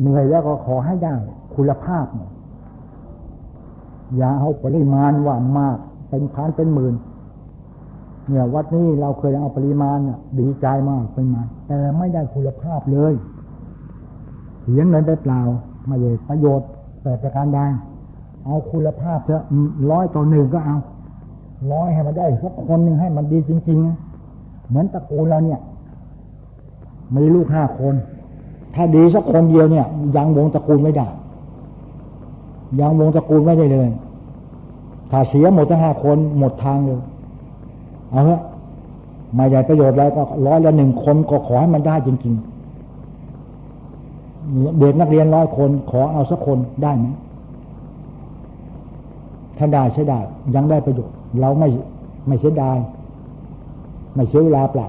เหนื่อยแล้วก็ขอให้ได้คุณภาพ อย่าเอาปริมาณว่ามาก เป็นพันเป็นหมื่นเนี่ยวัดนี้เราเคยเอาปริมาณดีใจมากเป็นมาแต่ไม่ได้คุณภาพเลยเสียเงินไปเปล่าไม่ได้ประโยชน์แต่ประการใดเอาคุณภาพเถอะร้อยต่อหนึ่งก็เอาร้อยให้มันได้สักคนหนึ่งให้มันดีจริงๆเหมือนตะกูลเราเนี่ย มีลูกห้าคน ถ้าดีสักคนเดียวเนี่ย ยังวงตระกูลไม่ได้ ยังวงตระกูลไม่ได้เลย ถ้าเสียหมดทั้งห้าคนหมดทางเลย เอาเถอะไม่ได้ประโยชน์อะไรก็ร้อยละหนึ่งคนก็ขอให้มันได้จริง ๆ เด็กนักเรียนร้อยคน ขอเอาสักคนได้ไหมถ้าได้ใช้ได้ ยังได้ประโยชน์ เราไม่ไม่เสียดายไม่เสียเวลาเปล่า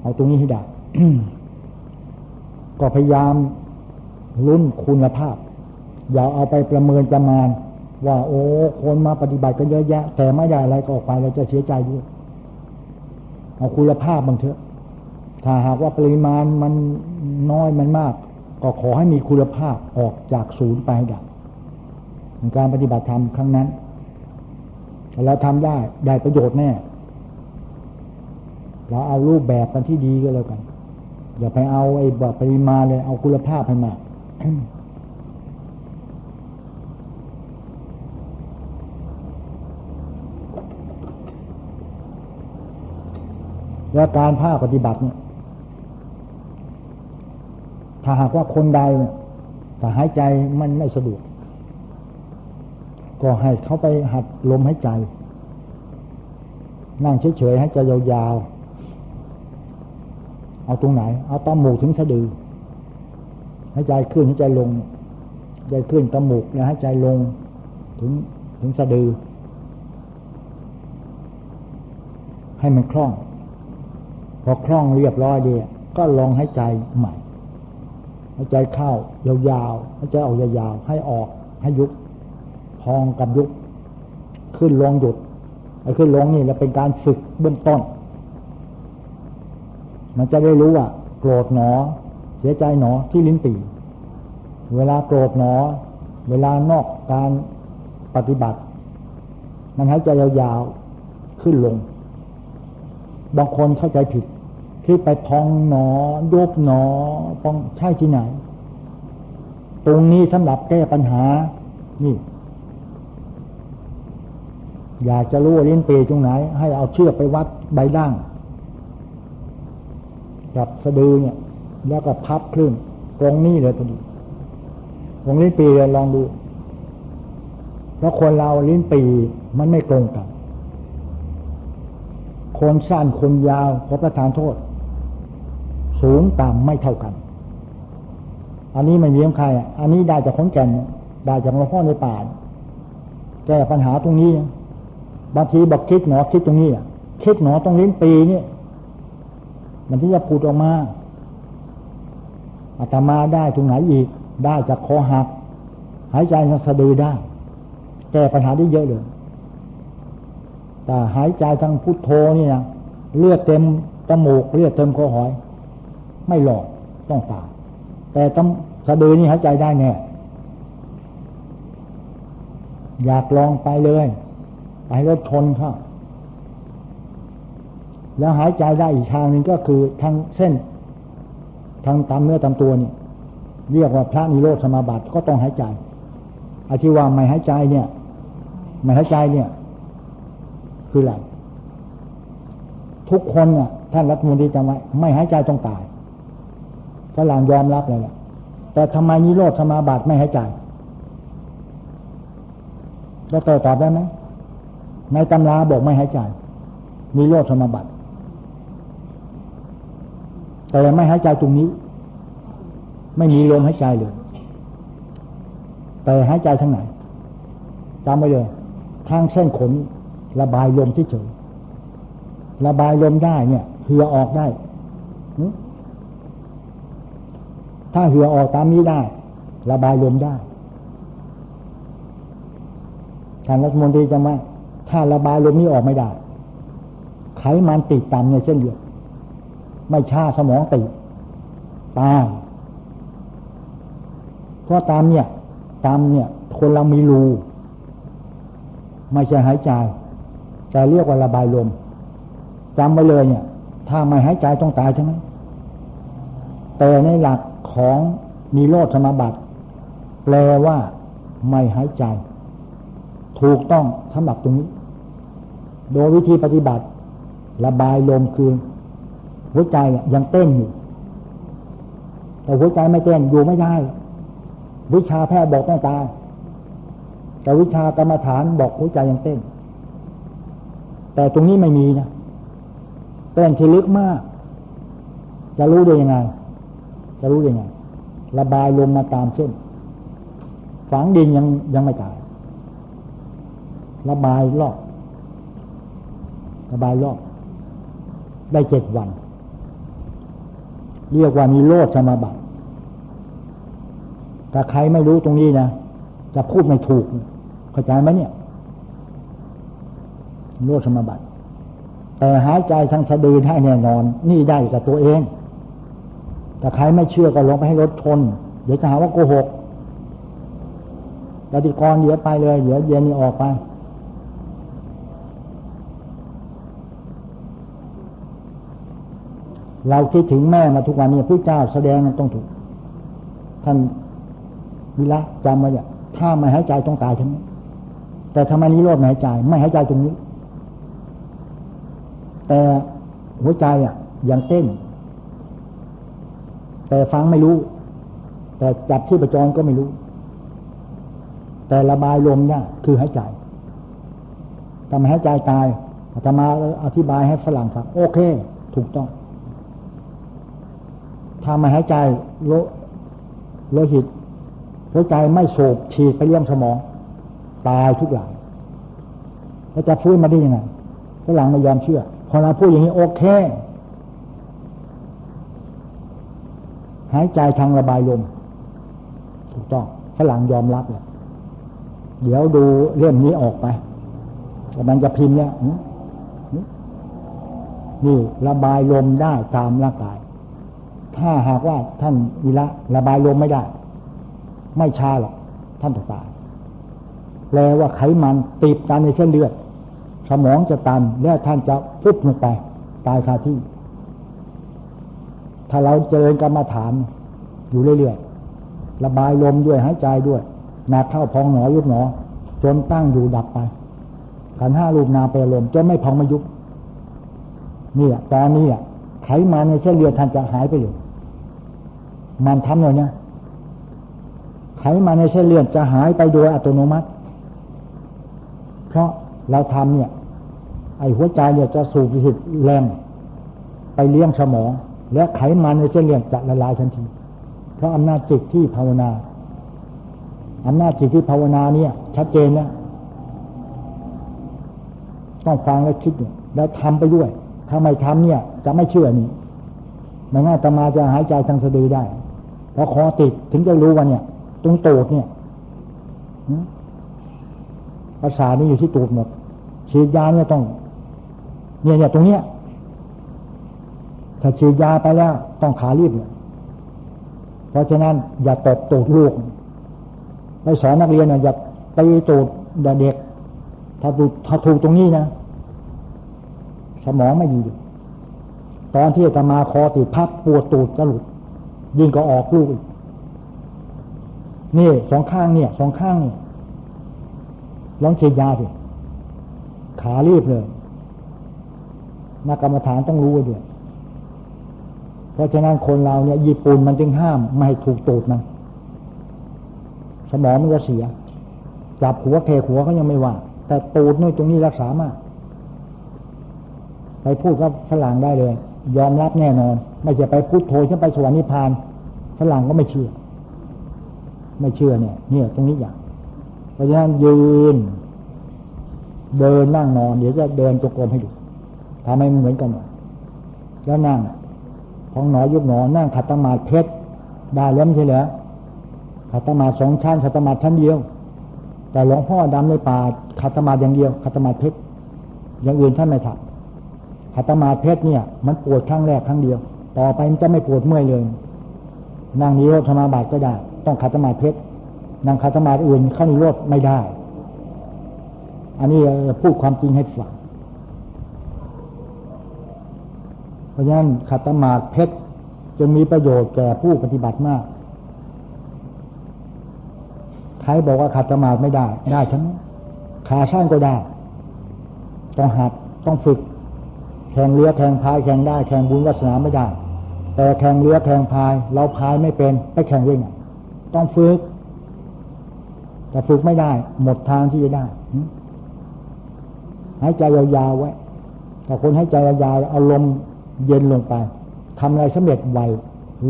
เอาตรงนี้ให้ได้ ก็พยายามลุ้นคุณภาพ อย่าเอาไปประเมินประมาณ ว่า โอ้คนมาปฏิบัติกันเยอะแยะ แต่ไม่ได้อะไรก็ออกไปเราจะเสียใจด้วยเอาคุณภาพบางเถอะ ถ้าหากว่าปริมาณมันน้อยมันมาก ก็ขอให้มีคุณภาพออกจากศูนย์ไปได้การปฏิบัติธรรมครั้งนั้นเราทำได้ได้ประโยชน์แน่ เราเอารูปแบบกันที่ดีก็แล้วกัน อย่าไปเอาไอ้แบบปริมาเลย เอาคุณภาพให้มากและการภาคปฏิบัติเนี่ย ถ้าหากว่าคนใดถ้าหายใจมันไม่สะดวก ก็ให้เขาไปหัดลมหายใจ นั่งเฉยๆให้ใจยาวๆ เอาตรงไหน เอาตาหมูกถึงสะดือให้ใจขึ้นให้ใจลงใจขึ้นตาหมูกแล้วให้ใจลง ถึงถึงสะดือ ให้มันคล่อง พอคล่องเรียบร้อยดีก็ลองให้ใจใหม่ให้ใจเข้ายาวๆให้ใจออกยาวๆให้ออกให้ยุบพองกับยุบขึ้นลงหยุดไอ้ขึ้นลงนี่เราเป็นการฝึกเบื้องต้น มันจะได้รู้ว่าโกรธหนอ เสียใจหนอที่ลิ้นปีเวลาโกรธหนอ เวลานอกการปฏิบัติ มันหายใจยาวๆขึ้นลง บางคนเข้าใจผิดคิดไปพองหนอยุบหนอพองใช่ที่ไหน ตรงนี้สำหรับแก้ปัญหา นี่ อยากจะรู้ว่าลิ้นปีตรงไหน ให้เอาเชือกไปวัดใบด่าง กับสะดือเนี่ย แล้วก็พับครึ่งตรงนี้เลยพอดีตรงลิ้ปีเลยลองดูเพราะคนเราลิ้นปีมันไม่ตรงกัน คนสั้นคนยาวขอประทานโทษ สูงต่ำไม่เท่ากัน อันนี้ไม่เลี้ยงใครอันนี้ได้จากคนแก่นได้จากหลวงพ่อในป่าแก้ปัญหาตรงนี้บางทีบอกคิดหนอคิดตรงนี้อะคิดหนอตรงลิ้นปีนี่ มันที่จะพูดออกมาอาตมาได้ตรงไหนอีก ได้จากคอหัก หายใจทางสะดือได้ แก้ปัญหาได้เยอะเลย แต่หายใจทางพุทโธนี่นะเลือดเต็มจมูกเลือดเต็มคอหอย ไม่หลอกต้องตายแต่ต้องสะดือนี่หายใจได้แน่อยากลองไปเลย ไปรถชนเข้า แล้วหายใจได้อีกทางหนึ่งก็คือทางเส้น ทางตามเนื้อตามตัวนี่เรียกว่าพระนิโรธสมาบัติก็ต้องหายใจอธิว่าไม่หายใจเนี่ย ไม่หายใจเนี่ย คืออะไรทุกคนเนี่ยท่านรัฐมนตรีจำไว้ไม่หายใจต้องตายฝรั่งยอมรับเลยแหละแต่ทำไมนิโรธสมาบัติไม่หายใจแล้วตอบได้ไหมในตำราบอกไม่หายใจมีโรคสมบัติ แต่ไม่หายใจตรงนี้ ไม่มีลมหายใจเลยแต่หายใจทางไหนจำไว้เลยทางเส้นขนระบายลมที่เฉยระบายลมได้เนี่ยเหือออกได้ ถ้าเหือออกตามนี้ได้ ระบายลมได้ท่านรัฐมนตรีจะมถ้าระบายลมนี้ออกไม่ได้ ไขมันติดตามในเส้นเลือด ไม่ชาสมองติตายเพราะตามเนี่ย ตามเนี่ย คนเรามีรูไม่ใช่หายใจ แต่เรียกว่าระบายลมจำไว้เลยเนี่ย ถ้าไม่หายใจต้องตายใช่ไหมแต่ในหลักของนิโรธสมาบัติแปลว่าไม่หายใจ ถูกต้องสำหรับตรงนี้ โดยวิธีปฏิบัติ ระบายลมคือ หัวใจยังเต้นอยู่แต่หัวใจไม่เต้นอยู่ไม่ได้ วิชาแพทย์บอกต้องตายแต่วิชากรรมฐานบอกหัวใจยังเต้น แต่ตรงนี้ไม่มีนะเต้นที่ลึกมาก จะรู้ได้ยังไง จะรู้ได้ยังไง ระบายลมมาตามเส้นฝังดินยังยังไม่ตาย ระบายรอบระบายรอบได้เจ็ดวัน เรียกว่ามีโลดสมาบัติถ้าใครไม่รู้ตรงนี้นะจะพูดไม่ถูก เข้าใจไหมเนี่ยโลดสมาบัติ แต่หายใจทางสะดือได้แน่นอน นี่ได้กับตัวเอง แต่ใครไม่เชื่อก็ลงไปให้รถชน เดี๋ยวจะหาว่าโกหกปฏิกรเดี๋ยวไปเลย เดี๋ยวเย็นนี้ออกไป เราคิดถึงแม่มาทุกวันนี้พระเจ้าแสดงมันต้องถูก ท่านวิระจำไว้เนี่ยถ้าไม่หายใจต้องตายทั้งนี้ แต่ทำไมนิโรธหายใจ ไม่หายใจตรงนี้ แต่หัวใจอะยังเต้น แต่ฟังไม่รู้ แต่จับที่ประจรก็ไม่รู้ แต่ระบายลมเนี่ยคือหายใจทำให้หายใจตายอาตมาอธิบายให้ฝรั่งฟังโอเค ถูกต้อง ถ้าไม่หายใจโลโลหิตหัวใจไม่โศบฉีดไปเลี้ยงสมอง ตายทุกอย่างแล้วจะฟื้นมาได้ยังไงฝรั่งไม่ยอมเชื่อ พอเราพูดอย่างนี้โอเค หายใจทางระบายลม ถูกต้องฝรั่งยอมรับเลยเดี๋ยวดูเล่มนี้ออกไปกำลังจะพิมพ์เนี่ยนี่ระบายลมได้ตามร่างกาย ถ้าหากว่าท่านวิระระบายลมไม่ได้ ไม่ช้าหรอกท่านจะตายแปลว่าไขมันติดตันในเส้นเลือด สมองจะตันแล้วท่านจะพุบลงไป ตายคาที่ ถ้าเราเจริญกรรมาฐาน อยู่เรื่อยๆระบายลมด้วยหายใจด้วยหนาเข้าพองหนอยุบหนอ จนตั้งอยู่ดับไปขันห้ารูปนาเปลมจนไม่พองไม่ยุบนี่แหละตอนนี้อะไขมันในเส้นเลือดท่านจะหายไปเลย มันทำเลยนะไขมันในเส้นเลือดจะหายไปโดยอัตโนมัติ เพราะเราทำเนี่ย ไอหัวใจเนี่ยจะสูบสิทธิ์แรงไปเลี้ยงสมอง และไขมันในเส้นเลือดจะละลายทันที เพราะอำนาจจิตที่ภาวนาอำนาจจิตที่ภาวนาเนี่ย ชัดเจนนะต้องฟังและคิดแล้วทำไปด้วย ถ้าไม่ทำเนี่ย จะไม่เชื่อนี่ไม่งั้นตมาจะหายใจทางสะดือได้ พอคอติดถึงจะรู้ว่าเนี่ย ตรงตูดเนี่ยภาษานี่อยู่ที่ตูดหมดฉีดยาเนี่ยต้อง เนี่ยเนี่ยตรงเนี้ยถ้าฉีดยาไปแล้ว ต้องขารีบเนี่ยเพราะฉะนั้น อย่าตบตูดลูกไปสอนนักเรียนนะอย่าตีตูดเด็กถ้าถูกถ้าถูกตรงนี้นะสมองไม่ดีตอนที่จะมาคอติดพับปวดตูดจะหลุด ยิ่งก็ออกลูกอีก นี่สองข้างเนี่ย สองข้างนี่ลองฉีดยาสิขารีบเลยนักกรรมฐานต้องรู้ด้วยเพราะฉะนั้นคนเราเนี่ย ญี่ปุ่นมันจึงห้าม ไม่ให้ถูกตูดนะสมองมันจะเสีย จับหัวเทหัวเขายังไม่ว่า แต่ตูดนี่ตรงนี้รักษามาก ไปพูดกับฝรั่งได้เลย ยอมรับแน่นอน ไม่จะไปพูดโทฉันไปสวรรค์นิพพานฝรั่งก็ไม่เชื่อ ไม่เชื่อเนี่ย เนี่ย ตรงนี้อย่าง เพราะฉะนั้นยืน เดินนั่งนอน เดี๋ยวจะเดินจงกรมให้ดูทำให้มันเหมือนกันแล้วนั่งของหนอยุบหนอนั่งขัดตมาเพชรได้แล้วไม่ใช่เหรอขัตมาสองชั้นขัตมาชั้นเดียว แต่หลวงพ่อดำในป่าขัตมาอย่างเดียวขัตมาเพชรอย่างอื่นท่านไม่ทำขัตมาเพชรเนี่ย มันปวดครั้งแรกครั้งเดียว ต่อไปมันจะไม่ปวดเมื่อยเลยนั่งนี้สมาบัติก็ได้ ต้องขัดสมาธิเพชรนั่งขัดสมาธิอื่นเข้านิโรธไม่ได้ อันนี้พูดความจริงให้ฟังเพราะฉะนั้นขัดสมาธิเพชรจึงมีประโยชน์แก่ผู้ปฏิบัติมากใครบอกว่าขัดสมาธิไม่ได้ ได้ทั้งขาสั้นก็ได้ ต้องหัดต้องฝึกแข่งเรือแข่งพายแข่งได้ แข่งบุญวาสนาไม่ได้ แต่แข่งเรือแข่งพาย เราพายไม่เป็นไปแข่งได้ไงต้องฝึก แต่ฝึกไม่ได้ หมดทางที่จะได้หายใจยาวๆไว้แต่คนให้ใจยาวๆเอาลมเย็นลงไปทำอะไรสำเร็จไว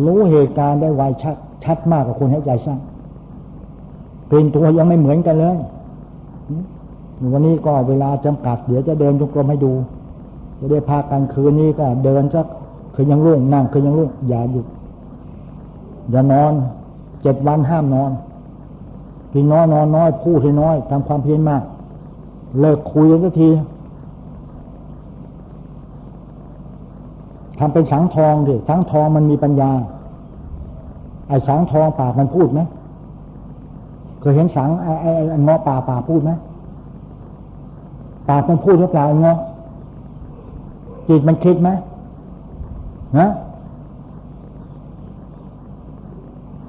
รู้เหตุการณ์ได้ไวชัดชัดมากกว่าคนให้ใจสั้นเป็นตัวยังไม่เหมือนกันเลยวันนี้ก็เวลาจำกัด เดี๋ยวจะเดินจงกรมให้ดู จะได้พากันคืนนี้ก็เดินสัก คืนยังรุ่งนั่งคืนยังรุ่งอย่าหยุดอย่านอนเจ็ดวันห้ามนอนกินน้อยนอนน้อยพูดให้น้อยทำความเพียรมาก เลิกคุยกันสักทีทำเป็นสังทองดิสังทองมันมีปัญญา ไอ้สังทองปากมันพูดไหมเคยเห็นสังไอ้ไอ้เงาะป่าป่าพูดไหมปากมันพูดหรือเปล่าเงาะจิตมันคิดไหม นะ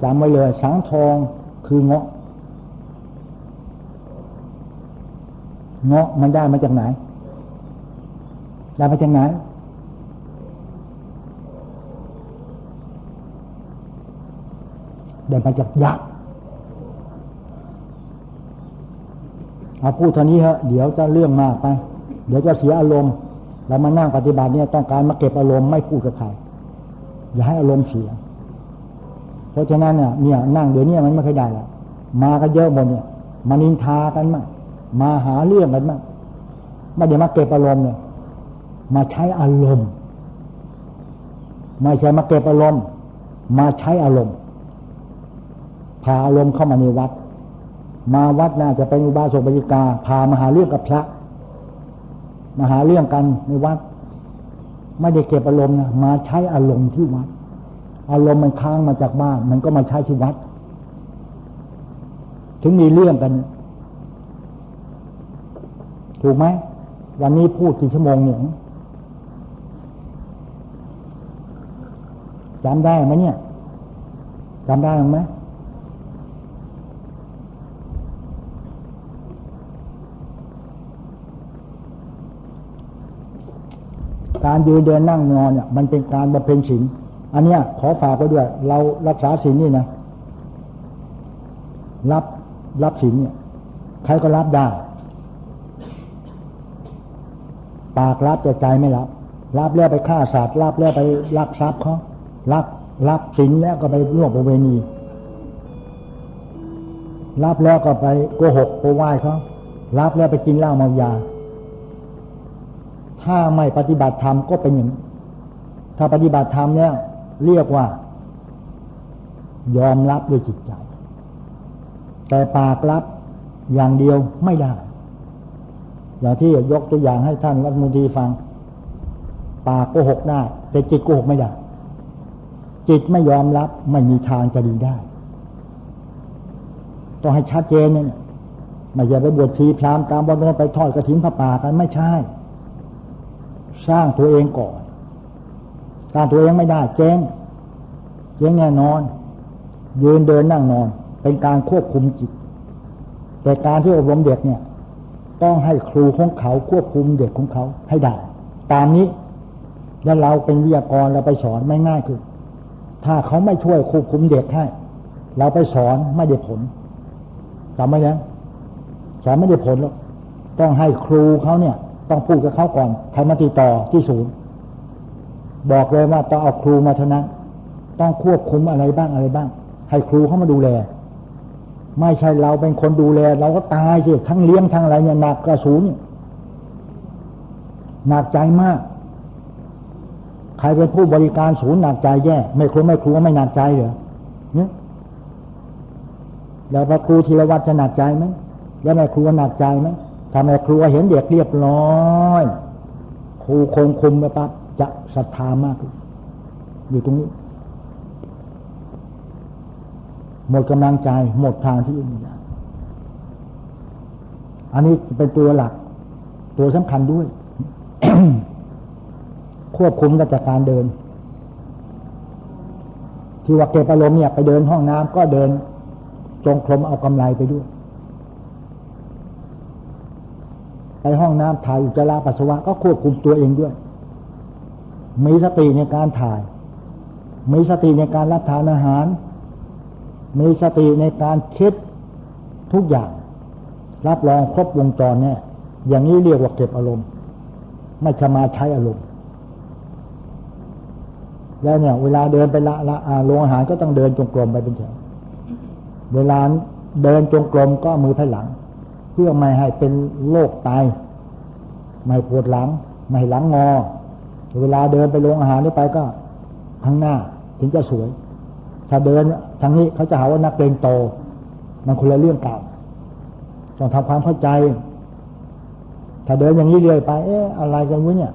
จำไว้เลย สังทองคือเงาะ เงาะมันได้มาจากไหน ได้มาจากไหนได้มาจากยักษ์เอาพูดเท่านี้เหอะเดี๋ยวจะเรื่องมากไป เดี๋ยวจะเสียอารมณ์ เรามานั่งปฏิบัติเนี่ยต้องการมาเก็บอารมณ์ไม่พูดกับใครอย่าให้อารมณ์เสีย เพราะฉะนั้นเนี่ยเนี่ยนั่งเดี๋ยวนี้มันไม่เคยได้ละมากันเยอะหมดเนี่ยมานินทากันมากมาหาเรื่องกันมากไม่เดี๋ยวมาเก็บอารมณ์เนี่ย มาใช้อารมณ์ไม่ใช่มาเก็บอารมณ์ มาใช้อารมณ์พาอารมณ์เข้ามาในวัด มาวัดน่าจะเป็นอุบาสกบริกาพามาหาเรื่องกับพระ มาหาเรื่องกันในวัด ไม่ได้เก็บอารมณ์นะมาใช้อารมณ์ที่วัด อารมณ์มันค้างมาจากบ้าน มันก็มาใช้ที่วัด ถึงมีเรื่องกัน ถูกไหมวันนี้พูดกี่ชั่วโมงเนี่ยจำได้ไหมเนี่ยจำได้ไหม การยืนเดินนั่งนอนเนี่ยมันเป็นการบำเพ็ญศีลอันเนี้ยขอฝากไว้ด้วย เรารักษาศีลนี่นะรับรับศีลเนี่ย ใครก็รับได้ ปากรับแต่ใจไม่รับ รับแล้วไปฆ่าสัตว์รับแล้วไปลักทรัพย์เขารับรับศีลแล้วก็ไปร่วมประเวณีรับแล้วก็ไปโกหกโกไหว้เขารับแล้วไปกินเหล้าเมายา ถ้าไม่ปฏิบัติธรรมก็เป็นอย่างถ้าปฏิบัติธรรมเนี่ย เรียกว่า ยอมรับด้วยจิตใจ แต่ปากรับอย่างเดียวไม่ได้ อย่างที่ยกตัวอย่างให้ท่านรัฐมนตรีฟัง ปากโกหกได้ แต่จิตโกหกไม่ได้ จิตไม่ยอมรับไม่มีทางจะดีได้ ต้องให้ชัดเจนเนี่ยไม่ใช่ไปบวชชีพรามตามบอลโนไปทอดกระถิ่นพระป่ากันไม่ใช่ สร้างตัวเองก่อน สร้างตัวเองไม่ได้เจ๊งเจ๊งแน่นอน ยืนเดินนั่งนอน เป็นการควบคุมจิต แต่การที่อบรมเด็กเนี่ย ต้องให้ครูของเขาควบคุมเด็กของเขาให้ได้ ตามนี้แล้วเราเป็นวิทยากรเราไปสอนไม่ง่ายคือถ้าเขาไม่ช่วยควบคุมเด็กให้เราไปสอนไม่ได้ผลจำไว้ยังสอนไม่ได้ผลหรอกต้องให้ครูเขาเนี่ย ต้องพูดกับเขาก่อนใครมาติดต่อที่ศูนย์ บอกเลยว่าต้องเอาครูมาเท่านั้น ต้องควบคุมอะไรบ้างอะไรบ้าง ให้ครูเข้ามาดูแล ไม่ใช่เราเป็นคนดูแล เราก็ตายสิทั้งเลี้ยงทั้งอะไรเนี่ยหนักกระสูนหนักใจมาก ใครเป็นผู้บริการศูนย์หนักใจแย่ ไม่ครูไม่ครูไม่หนักใจเหรอเนี่ยแล้วพระครูธีรวัตรจะหนักใจไหมแล้วแม่ครูหนักใจไหม ทำไมครูเห็นเด็กเรียบร้อยครูคงคุมไปปั๊บจะศรัทธามาก อยู่ตรงนี้ หมดกำลังใจ หมดทางที่อื่นอันนี้เป็นตัวหลัก ตัวสำคัญด้วย ควบคุมกับจากการเดิน ที่ว่าเก็บอารมณ์เนี่ยไปเดินห้องน้ำก็เดินจงกรมเอากำไรไปด้วย ไปห้องน้ำถ่ายอุจจาระปัสสาวะก็ควบคุมตัวเองด้วย มีสติในการถ่าย มีสติในการรับทานอาหาร มีสติในการคิดทุกอย่าง รับรองครบวงจรเนี่ยอย่างนี้เรียกว่าเก็บอารมณ์ ไม่ชมาใช้อารมณ์ แล้วเนี่ย เวลาเดินไปละละโรงอาหารก็ต้องเดินจงกรมไปเป็นแถวเวลาเดินจงกรมก็มือไพ่หลัง เพื่อไม่ให้เป็นโรคไตไม่ปวดหลัง ไม่หลังงอ เวลาเดินไปโรงอาหารนี่ไปก็ข้างหน้าถึงจะสวย ถ้าเดินทางนี้เขาจะหาว่านักเรียนโต มันคนละเรื่องเก่าต้องทำความเข้าใจ ถ้าเดินอย่างนี้เรื่อยไป เอ๊ะอะไรกันวะเนี่ย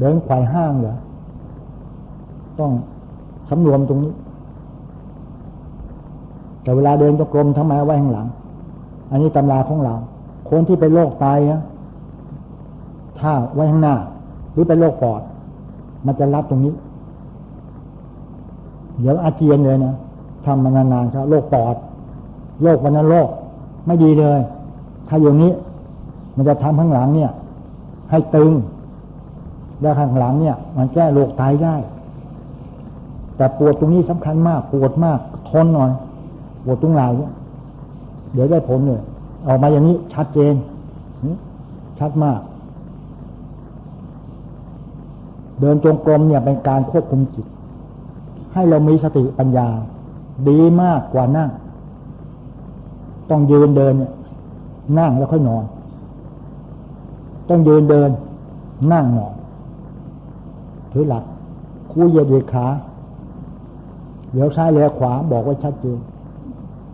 เดินไขว่ห้างเหรอ ต้องสำรวมตรงนี้ แต่เวลาเดินจงกรมทำไมไว้ข้างหลัง อันนี้ตำราของเรา คนที่เป็นโรคตายนะถ้าไว้ข้างหน้า หรือเป็นโรคปอด มันจะรับตรงนี้ เดี๋ยวอาเจียนเลยนะทำมานานๆครับโรคปอดโรควันนั้นโรคไม่ดีเลย ถ้าอย่างนี้ มันจะทำข้างหลังเนี่ย ให้ตึง แล้วข้างหลังเนี่ย มันแก้โรคตายได้ แต่ปวดตรงนี้สำคัญมาก ปวดมากทนหน่อย ปวดตรงไหน เดี๋ยวได้ผลเลยออกมาอย่างนี้ชัดเจน ชัดมาก เดินจงกรมเนี่ยเป็นการควบคุมจิต ให้เรามีสติปัญญา ดีมากกว่านั่ง ต้องยืนเดินเนี่ย นั่งแล้วค่อยนอน ต้องยืนเดิน นั่งนอนถือหลักคู่เหยียดเหยียดขาเดี๋ยวซ้ายเลี้ยวขวาบอกไว้ชัดเจน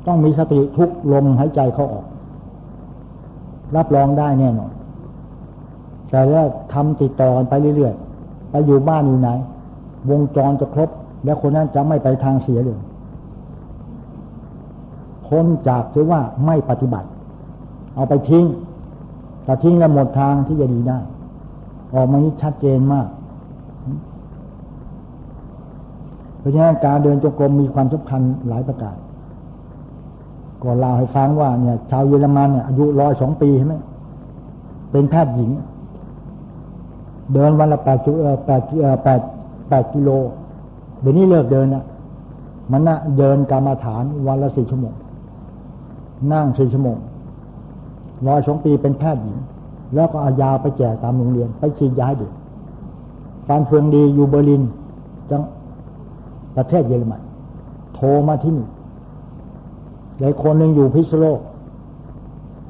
ต้องมีสติทุกลมหายใจเข้าออก รับรองได้แน่นอนแต่ว่าทำติดต่อกันไปเรื่อยๆไปอยู่บ้านอยู่ไหน วงจรจะครบ แล้วคนนั้นจะไม่ไปทางเสียเลยพ้นจากถือว่าไม่ปฏิบัติ เอาไปทิ้งแต่ทิ้งแล้วหมดทางที่จะดีได้ ออกมานี้ชัดเจนมาก เพราะฉะนั้นการเดินจงกรมมีความสำคัญหลายประการ ก็เล่าให้ฟังว่าเนี่ย ชาวเยอรมันเนี่ยอายุร้อยสองปีใช่ไหมเป็นแพทย์หญิง เดินวันละแปดแปดแปดแปดกิโล เดี๋ยวนี้เลิกเดินอะมันนะเดินกรรมาฐานวันละสี่ชั่วโมง นั่งสี่ชั่วโมงร้อยสองปีเป็นแพทย์หญิง แล้วก็เอายาไปแจกตามโรงเรียน ไปฉีดยาให้เด็กฟานเฟืองดีอยู่เบอร์ลินจังประเทศเยอรมันโทรมาที่นี่ หลายคนหนึ่งอยู่พิษโลก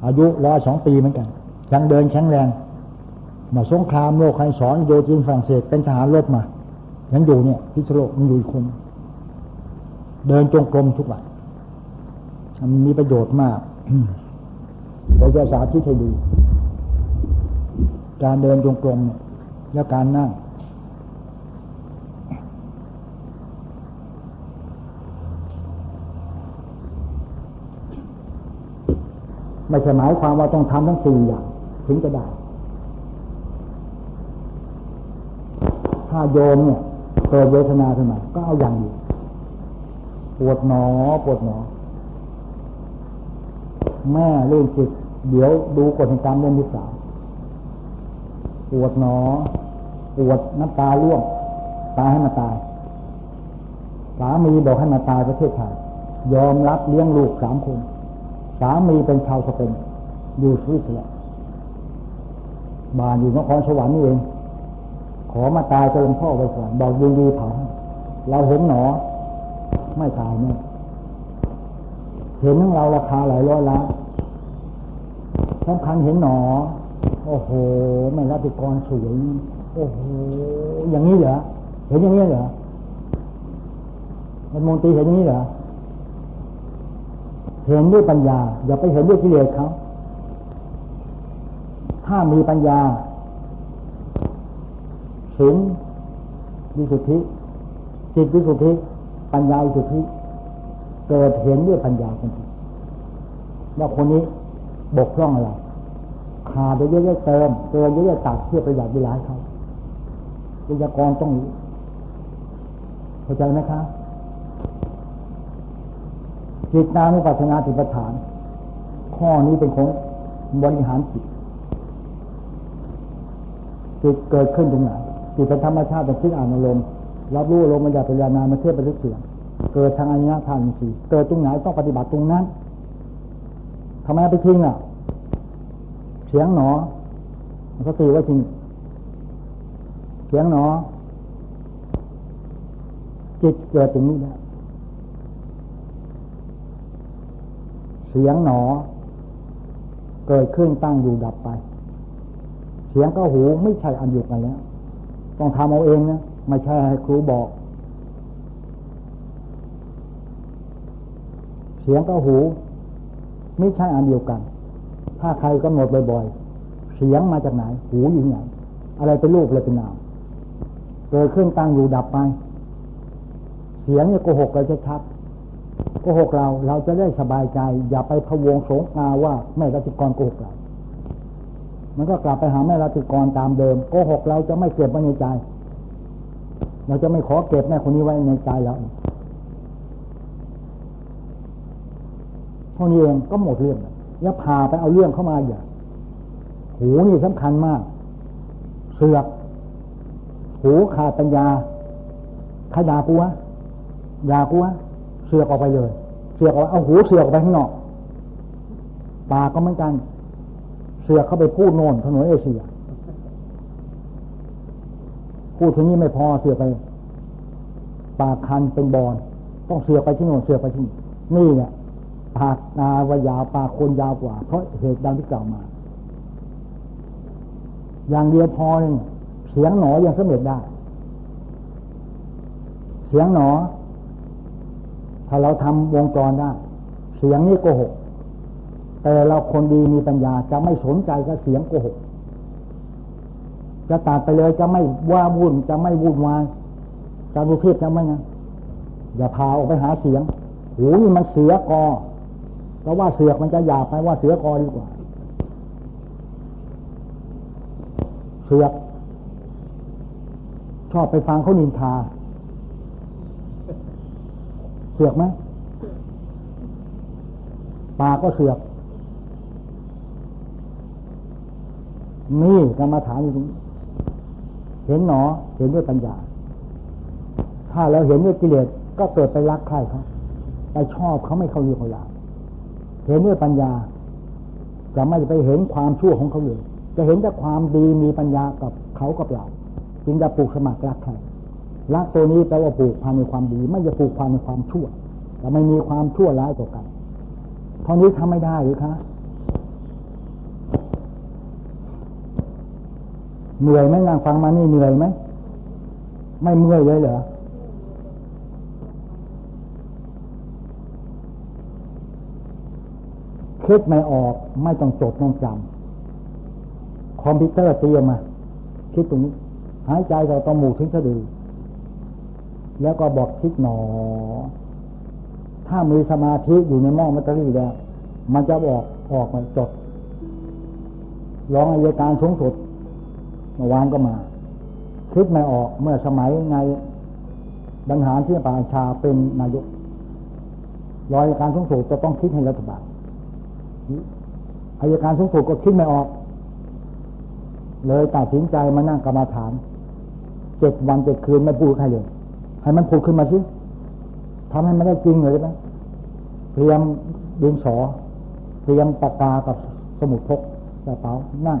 อายุร้อยสองปีเหมือนกันยังเดินแข็งแรง มาสงครามโลกใครสอนโยจีนฝรั่งเศสเป็นทหารรบมายังอยู่เนี่ย พิษโลกมันอยู่คน เดินจงกรมทุกวันมันมีประโยชน์มากเราจะสาธิตให้ดู การเดินจงกรมและการนั่ง ไม่ใช่หมายความว่าต้องทำทั้งสี่อย่าง ถึงจะได้ ถ้าโยมเนี่ยเกิดเวทนาขึ้นมา ก็เอาอย่างเดียวปวดหนอปวดหนอ แม่เล่นจิตเดี๋ยวดูกฎแห่งกรรมเรื่องที่สามปวดหนอปวดน้ำตาร่วงตายให้มาตายสามีบอกให้มาตายประเทศไทยยอมรับเลี้ยงลูกสามคน สามีเป็นชาวสเปนอยู่สวิตเซอร์แลนด์บ้านอยู่นครสวรรค์นี่เอง ขอมาตายจะหลวงพ่อไว้ก่อนบอกยินดีเผาเราเห็นหนอ ไม่ตายเนี่ยเห็นทั้งเราราคาหลายร้อยล้านสำคัญเห็นหนอ โอ้โห ไม่รับผิดกรสวยโอ้โห อย่างนี้เหรอ เห็นอย่างนี้เหรอมันมนตรีเห็นอย่างนี้เหรอ เห็นด้วยปัญญา อย่าไปเห็นด้วยกิเลสเขา ถ้ามีปัญญาศีลวิสุทธิจิตวิสุทธิปัญญาวิสุทธิเกิดเห็นด้วยปัญญาคนทีว่าคนนี้บกพร่องอะไรขาดเยอะๆเติมเกินเยอะๆตัดเพื่อประหยัดเวลาเขาวิทยากรต้องเข้าใจไหมครับ จิตนานุปัสสนาติปฐาน ข้อนี้เป็นของบริหารจิตจิตเกิดขึ้นตรงไหนจิตเป็นธรรมชาติเป็นคิดอ่านอารมณ์รับรู้อารมณ์มันอยากเป็นยานามาเทียบไปทุกเสียงเกิดทางอายะทานสีเกิดตรงไหนต้องปฏิบัติตรงนั้นทำไมไปทิ้งอะเสียงหนอมันก็ตีว่าทิ้งเสียงหนอจิตเกิดตรงนี้แล้ว เสียงหนอ เกิดขึ้นตั้งอยู่ดับไป เสียงก็หูไม่ใช่อันเดียวกันแล้ว ต้องทำเอาเองนะไม่ใช่ให้ครูบอก เสียงก็หู ไม่ใช่อันเดียวกัน ถ้าใครกำหนดบ่อยๆ เสียงมาจากไหน หูอยู่ไหนอะไรเป็นรูปอะไรเป็นนามเกิดขึ้นตั้งอยู่ดับไป เสียงเนี่ยโกหกเราจะชัด โกหกเราเราจะได้สบายใจ อย่าไปพะวงสงอาว่าแม่รัติกรโกหกเรามันก็กลับไปหาแม่รัติกรตามเดิมโกหกเราจะไม่เก็บไว้ในใจ เราจะไม่ขอเก็บแม่คนนี้ไว้ในใจเราเท่านี้เองก็หมดเรื่องแล้วพาไปเอาเรื่องเข้ามาอย่าหูนี่สำคัญมาก เสือก หูขาดปัญญาขยากูวะยากูวะ เสือกออกไปเลย เสือกออกเอาหูเสือกออกไปข้างนอกปากก็เหมือนกัน เสือกเข้าไปพูดโน่นถนนเอเชียพูดถึงนี้ไม่พอเสือกไป ปากคันเป็นบอลต้องเสือกไปที่โน่นเสือกไปที่นี่นี่เนี่ยปากนาวายาวปากคนยาวกว่า เพราะเหตุดังที่กล่าวมา อย่างเดียวพอเองเสียงหนอยังสำเร็จได้ เสียงหนอ ถ้าเราทำวงจรได้ เสียงนี้โกหก แต่เราคนดีมีปัญญาจะไม่สนใจกับเสียงโกหก จะตัดไปเลยจะไม่ว่าวุ่นจะไม่วุ่นวายจะดูเพียบจะไม่นะอย่าพาออกไปหาเสียงหูนี่มันเสือกอเพราะว่าเสือกมันจะหยาบไปว่าเสือกอดีกว่า เสือก ชอบไปฟังเขานินทา เสือกไหมปากก็เสือก นี่กรรมฐานอยู่ตรงนี้เห็นหนอ เห็นด้วยปัญญา ถ้าเราเห็นด้วยกิเลสก็เกิดไปรักใครเขาไปชอบเขาไม่เข้าเรื่องเขาอยากเห็นด้วยปัญญาจะไม่ไปเห็นความชั่วของเขาเลย จะเห็นแต่ความดีมีปัญญากับเขากับเราจึงจะปลูกสมัครรักใคร รักตัวนี้แปลว่าปลูกพันในความดี ไม่จะปลูกพันในความชั่วแต่ไม่มีความชั่วร้ายต่อกันเท่านี้ทำไม่ได้หรือคะเหนื่อยไหมนั่งฟังมานี่เหนื่อยไหมไม่เมื่อยเลยเหรอคิดไม่ออกไม่ต้องจดต้องจำคอมพิวเตอร์เตรียมมาคิดตรงนี้หายใจเราต้องหมู่ถึงสะดือ แล้วก็บอกคิดหนอ ถ้ามีสมาธิอยู่ในหม้อมัตเตอรี่แล้ว มันจะบอกออกมาจดร้องอายการสูงสุดเมื่อวานก็มาคิดไม่ออกเมื่อสมัยในบรรหารที่ป่าชาเป็นนายกรอยการสูงสุดจะต้องคิดให้รัฐบาลอายการสูงสุดก็คิดไม่ออก เลยตัดสินใจมานั่งกรรมาฐานเจ็ดวันเจ็ดคืนไม่พูดใครเลย ให้มันพูดขึ้นมาสิทำให้มันได้จริงเลยได้ไหมเตรียมดินสอเตรียมปากกากับสมุดพกกระเป๋านั่ง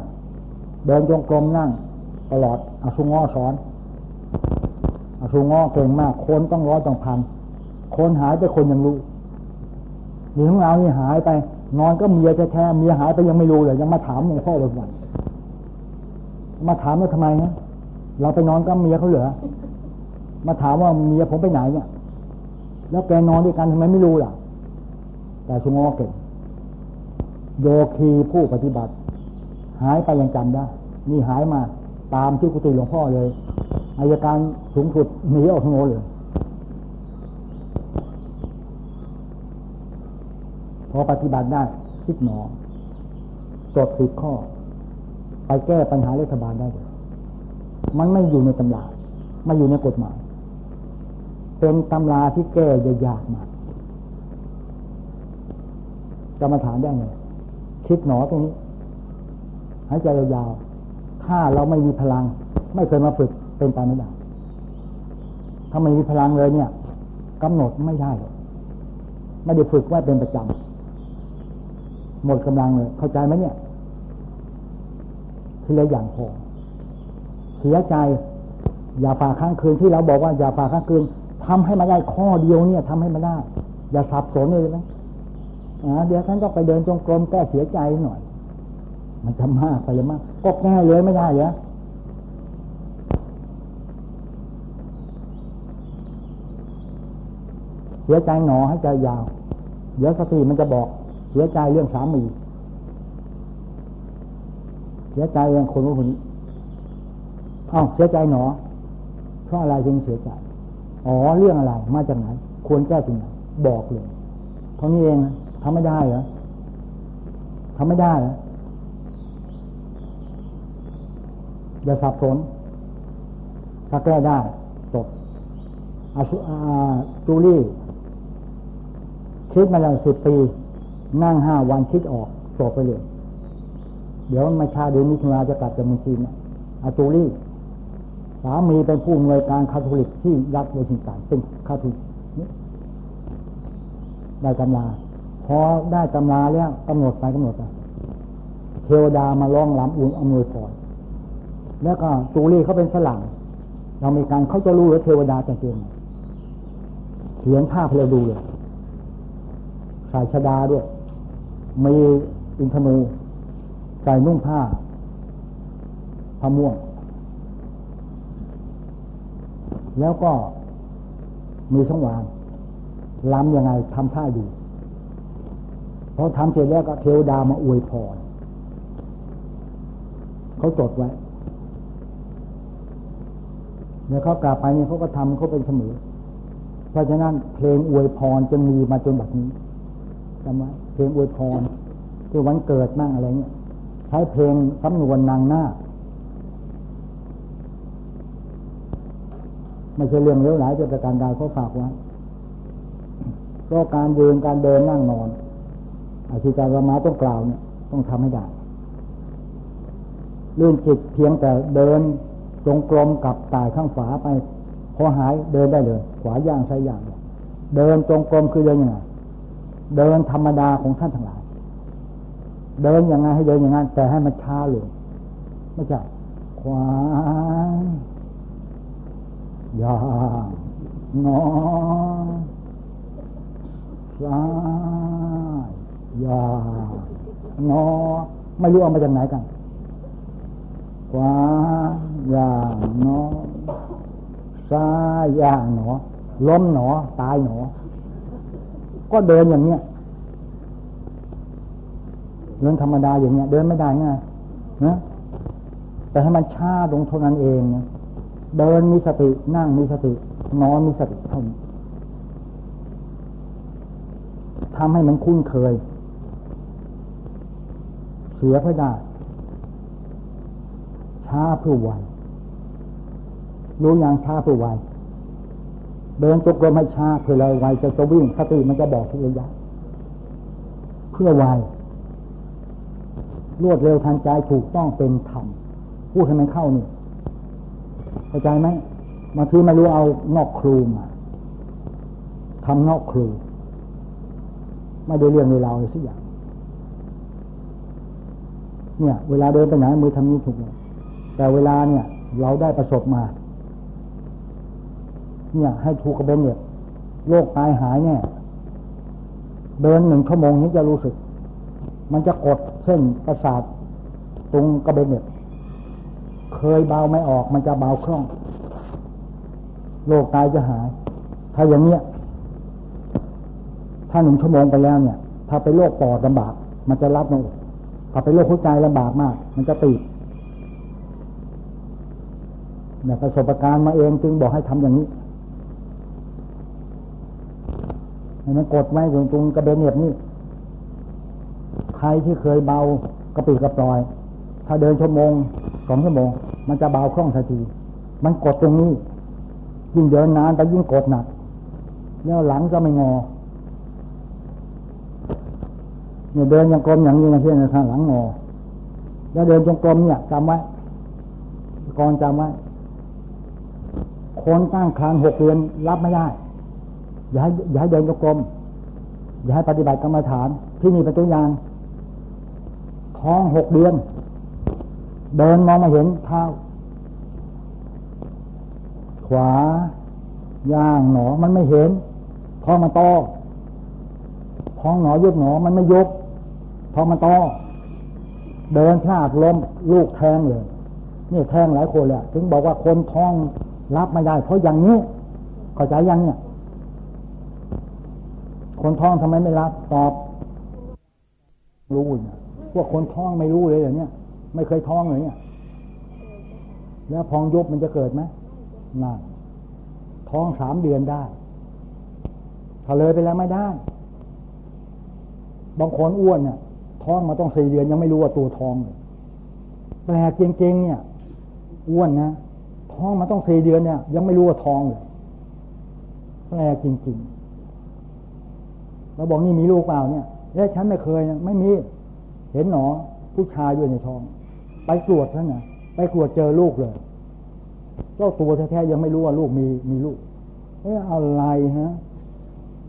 เดินจงกรมนั่ง ตลอดอาสุงอสอนอาสุงอเก่งมากคนต้องร้อยต้องพันคนหายไปคนยังรู้หนีของเรานี่หายไป นอนก็เมียแท้ๆเมียหายไปยังไม่รู้เลยยังมาถามหลวงพ่อวันวันมาถามว่าทำไมเนี่ยเราไปนอนก็เมียเขาเหรอ มาถามว่าเมียผมไปไหนเนี่ย แล้วแกนอนด้วยกันทำไมไม่รู้ล่ะ แต่ชงอเก่งโยคีผู้ปฏิบัติ หายไปยังจำได้นี่หายมาตามที่กุฏิหลวงพ่อเลยอายการสูงสุดหนีออกทางโน้เลยพอปฏิบัติได้คิดหนอจดสิบข้อ ไปแก้ปัญหารัฐบาลได้เลยมันไม่อยู่ในตำราไม่อยู่ในกฎหมาย เป็นตำราที่แก้ยากมากจะมาถามได้ไงคิดหนอตรงนี้หายใจยาวๆถ้าเราไม่มีพลัง ไม่เคยมาฝึกเป็นไปไม่ได้ถ้าไม่มีพลังเลยเนี่ยกำหนดไม่ได้ไม่ได้ฝึกว่าเป็นประจำหมดกำลังเลย เข้าใจไหมเนี่ยทีละอย่างพอเสียใจ อย่าฝ่าข้างคืนที่เราบอกว่าอย่าฝ่าข้างคืน ทำให้มาได้ข้อเดียวเนี่ยทำให้มาได้ อย่าสับสนเลยไหมเดี๋ยวท่านก็ไปเดินจงกรมแก้เสียใจหน่อย มันจะมากไปเลยมากก็แก้เลยไม่ได้เหรอเสียใจหนอให้ใจยาว เดี๋ยวสติมันจะบอก เสียใจเรื่องสามีเสียใจเรื่องคนคนนี้อ้าวเสียใจหนอ เพราะอะไรจึงเสียใจ อ๋อเรื่องอะไร มาจากไหน ควรแก้ตรงไหนบอกเลยเท่านี้เองทำไม่ได้เหรอทำไม่ได้เหรออย่าสับสนถ้าแก้ได้จบอาจูลี่คิดมาแล้วสิบปี นั่งห้าวันคิดออกจบไปเลย เดี๋ยวมาชาเดือนมิถุนาจะกลับจากเมืองจีนอาตูรี่ สามีเป็นผู้อำนวยการคาทอลิกที่รัฐวชิงตันเป็นคาทอลิกได้ตำราพอได้ตำราแล้วกำหนดไปกำหนดไปเทวดามาร้องลำอุ่นอำนวยพรแล้วก็ตูรี่เขาเป็นฝรั่งเรามีการเขาจะรู้ว่าเทวดาจะเก่งเขียนภาพให้เราดูเลยใส่ชดาด้วย มีอินทนูใส่นุ่งผ้าผ้าม่วง แล้วก็มีช่องวานล้ำยังไงทำท่าดูพอทำเสร็จแล้วก็เทวดามาอวยพรเขาจดไว้เดี๋ยวเขากลับไปเนี่ยเขาก็ทำเขาเป็นเสมอ เพราะฉะนั้นเพลงอวยพรจึงมีมาจนแบบนี้จำไว้เพลงอวยพรคือวันเกิดนั่งอะไรเงี้ยใช้เพลงสำนวนนางหน้า ไม่ใช่เรื่องเลี้ยวไหลจะประการใดเขาฝากไว้เพราะการยืนการเดินนั่งนอนอาชีพการมาต้องกล่าวเนี่ยต้องทำให้ได้เรื่องจิตเพียงแต่เดินจงกรมกับตายข้างฝาไปพอหายเดินได้เลย ขวาย่างซ้ยย่าง เดินจงกรมคือเดินยังไงเดินธรรมดาของท่านทั้งหลาย เดินยังไงให้เดินอย่างนั้นแต่ให้มันช้าลงไม่ใช่ขวา ย่างนอซ้ายย่างนอไม่รู้เอามาจากไหนกันขวาอย่างหนอซ้ายย่างหนอล้มหนอ ตายหนอ ก็เดินอย่างเนี้ยเดินธรรมดาอย่างเนี้ย เดินไม่ได้ไงนะแต่ให้มันช้าลงเท่านั้นเองนะ เดินมีสตินั่งมีสตินอนมีสติเท่านี้ทำให้มันคุ้นเคย เสียเพื่อได้ช้าเพื่อไวรู้อย่างช้าเพื่อไวเดินจกลมให้ช้าเพื่ออะไรไวจะจะวิ่งสติมันจะบอกทุกระยะเพื่อไวรวดเร็วทันใจถูกต้องเป็นธรรมพูดให้มันเข้านี่ เข้าใจไหมมาทีไม่รู้เอานอกครูมาทำนอกครู ไม่ได้เรื่องในเราเลยสักอย่าง เนี่ย เวลาเดินไปไหนมือทำนี้ถูกเลยแต่เวลาเนี่ย เราได้ประสบมา เนี่ย ให้ถูกกระเบนเนี่ยโรคตายหายเนี่ยเดินหนึ่งชั่วโมงนี้จะรู้สึก มันจะกดเส้นประสาทตรงกระเบนเนี่ย เคยเบาไม่ออก มันจะเบาคล่อง โรคตายจะหาย ถ้าอย่างเนี้ย ถ้าหนึ่งชั่วโมงไปแล้วเนี่ย ถ้าไปโรคปอดลำบาก มันจะรับในถ้าไปโรคหัวใจลำบากมาก มันจะติดเนี่ยประสบการณ์มาเองจึงบอกให้ทำอย่างนี้มันกดไว้ตรงตรงกระเบนเนียบนี่ใครที่เคยเบากระปิกระปลอย ถ้าเดินชั่วโมงสองชั่วโมง มันจะเบาคล่องทันที มันกดตรงนี้ ยิ่งเดินนานแต่ยิ่งกดหนัก แล้วหลังจะไม่งอเนี่ยเดินยังกลมอย่างนี้นะเพื่อนนะข้างหลังงอ แล้วเดินจงกรมเนี่ยจำไว้ก่อนจำไว้คนตั้งครานหกเดือนรับไม่ได้ อย่าให้อย่าให้เดินจงกรมอย่าให้ปฏิบัติกรรมฐาน ที่นี่เป็นตัวอย่างท้องหกเดือน เดินมองมาเห็นเท้า ขวา ย่างหนอมันไม่เห็นท้องมันโตท้องหนอยุบหนอมันไม่ยุบท้องมันโตเดินพลาดล้มลูกแทงเลยนี่แทงหลายคนแหละถึงบอกว่าคนท้องรับไม่ได้ เพราะอย่างนี้เข้าใจยังเนี่ย คนท้องทำไมไม่รับตอบรู้เนี่ยพวกคนท้องไม่รู้เลยเหรอเนี่ย ไม่เคยท้องเลยเนี่ย แล้วพองยุบมันจะเกิดไหมน่าท้องสามเดือนได้ ถ้าเลยไปแล้วไม่ได้ บางคนอ้วนเนี่ยท้องมาต้องสี่เดือนยังไม่รู้ว่าตัวท้องเลยแปลกจริงๆเนี่ย อ้วนนะท้องมาต้องสี่เดือนเนี่ย ยังไม่รู้ว่าท้องเลยแปลกจริงๆเราบอกนี่มีลูกเปล่าเนี่ยเอ้วฉันไม่เคยนะไม่มี เห็นหนอผู้ชายด้วยในท้อง ไปตรวจซะนะไปตรวจเจอลูกเลยเจ้าตัวแท้ๆยังไม่รู้ว่าลูกมีมีลูกเอ๊ะอะไรฮะ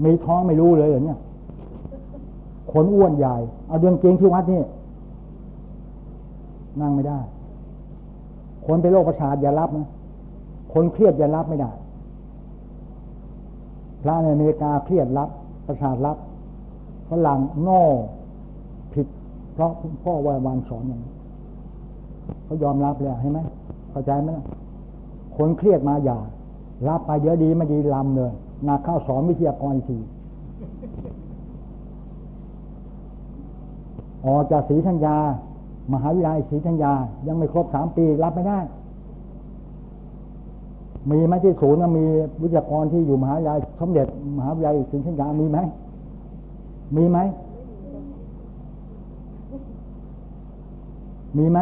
มีท้องไม่รู้เลยเหรอเนี่ยขนอ้วนใหญ่ เอาเดืองเกงที่วัดนี่นั่งไม่ได้ คนเป็นโรคประสาทอย่ารับนะ คนเครียดอย่ารับไม่ได้ พระในอเมริกาเครียดรับ ประสาทรับฝรั่งโง่ผิด เพราะพ่อวายวานสอนอย่างนี้ เขายอมรับแล้วใช่ไหมเข้าใจไหมคนเครียดมาอย่า รับไปเยอะดีไม่ดีลำเลยนาข้าวสอนวิทยากรอีกทีออกจากศรีธัญญา มหาวิทยาลัยศรีธัญญา ยังไม่ครบสามปีรับไม่ได้ มีไหมที่ศูนย์มีวิทยากรที่อยู่มหาวิทยาลัยสมเด็จมหาวิทยาลัยศรีธัญญามีไหมมีไหมมีไหม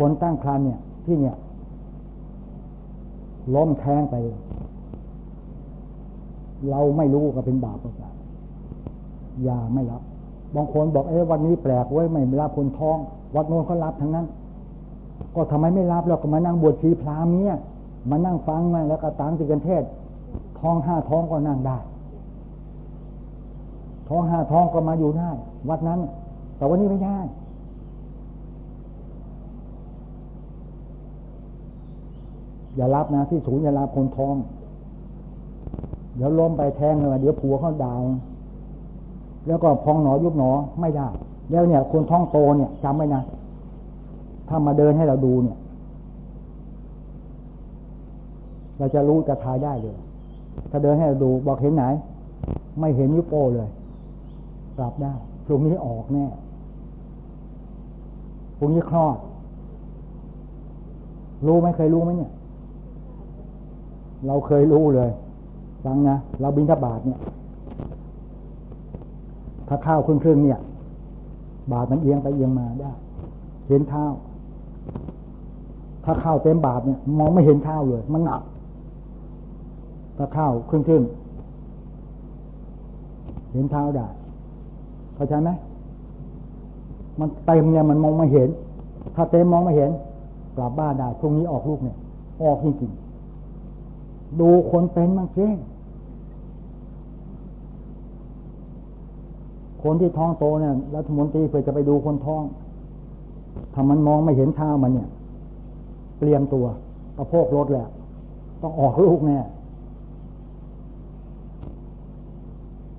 คนตั้งครรภ์เนี่ย ที่เนี่ย ล้มแทงไป เราไม่รู้ก็เป็นบาปประการอย่าไม่รับ บางคนบอกเอ๊ะวันนี้แปลกไว้ไม่รับคนท้อง วัดโน้นเขารับทั้งนั้น ก็ทำไมไม่รับเราก็มานั่งบวชชีพรามเนี่ยมานั่งฟังมาแล้วก็ตามสิกันเทศท้องห้าท้องก็นั่งได้ ท้องห้าท้องก็มาอยู่ได้ วัดนั้น แต่วันนี้ไม่ได้ อย่ารับนะที่ศูนย์อย่ารับคนท้อง เดี๋ยวล้มไปแทงเลยเดี๋ยวผัวเขาดาวแล้วก็พองหนอยุบหนอไม่ได้ แล้วเนี่ยคนท้องโตเนี่ยจำไว้นะถ้ามาเดินให้เราดูเนี่ย เราจะรู้จะทายได้เลย ถ้าเดินให้เราดูบอกเห็นไหน ไม่เห็นยุโปเลยกลับได้พรุ่งนี้ออกแน่พรุ่งนี้คลอด รู้ไหมเคยรู้ไหมเนี่ย เราเคยรู้เลยฟังนะเราบินทบาทเนี่ย ถ้าข้าวครึ่งๆเนี่ย บาทมันเอียงไปเอียงมาได้ เห็นเท้าถ้าข้าวเต็มบาทเนี่ย มองไม่เห็นเท้าเลย มันหนัก ถ้าข้าวครึ่งๆเห็นเท้าได้เข้าใจไหมมันเต็มเนี่ยมันมองไม่เห็น ถ้าเต็มมองไม่เห็นกลับบ้านได้พรุ่งนี้ออกลูกเนี่ย ออกจริงๆ ดูคนเป็นบ้างสิคนที่ท้องโตเนี่ยรัฐมนตรีเพื่อจะไปดูคนท้องถ้ามันมองไม่เห็นเท้ามันเนี่ย เตรียมตัวกระโพกรถแหละ ต้องออกลูกแน่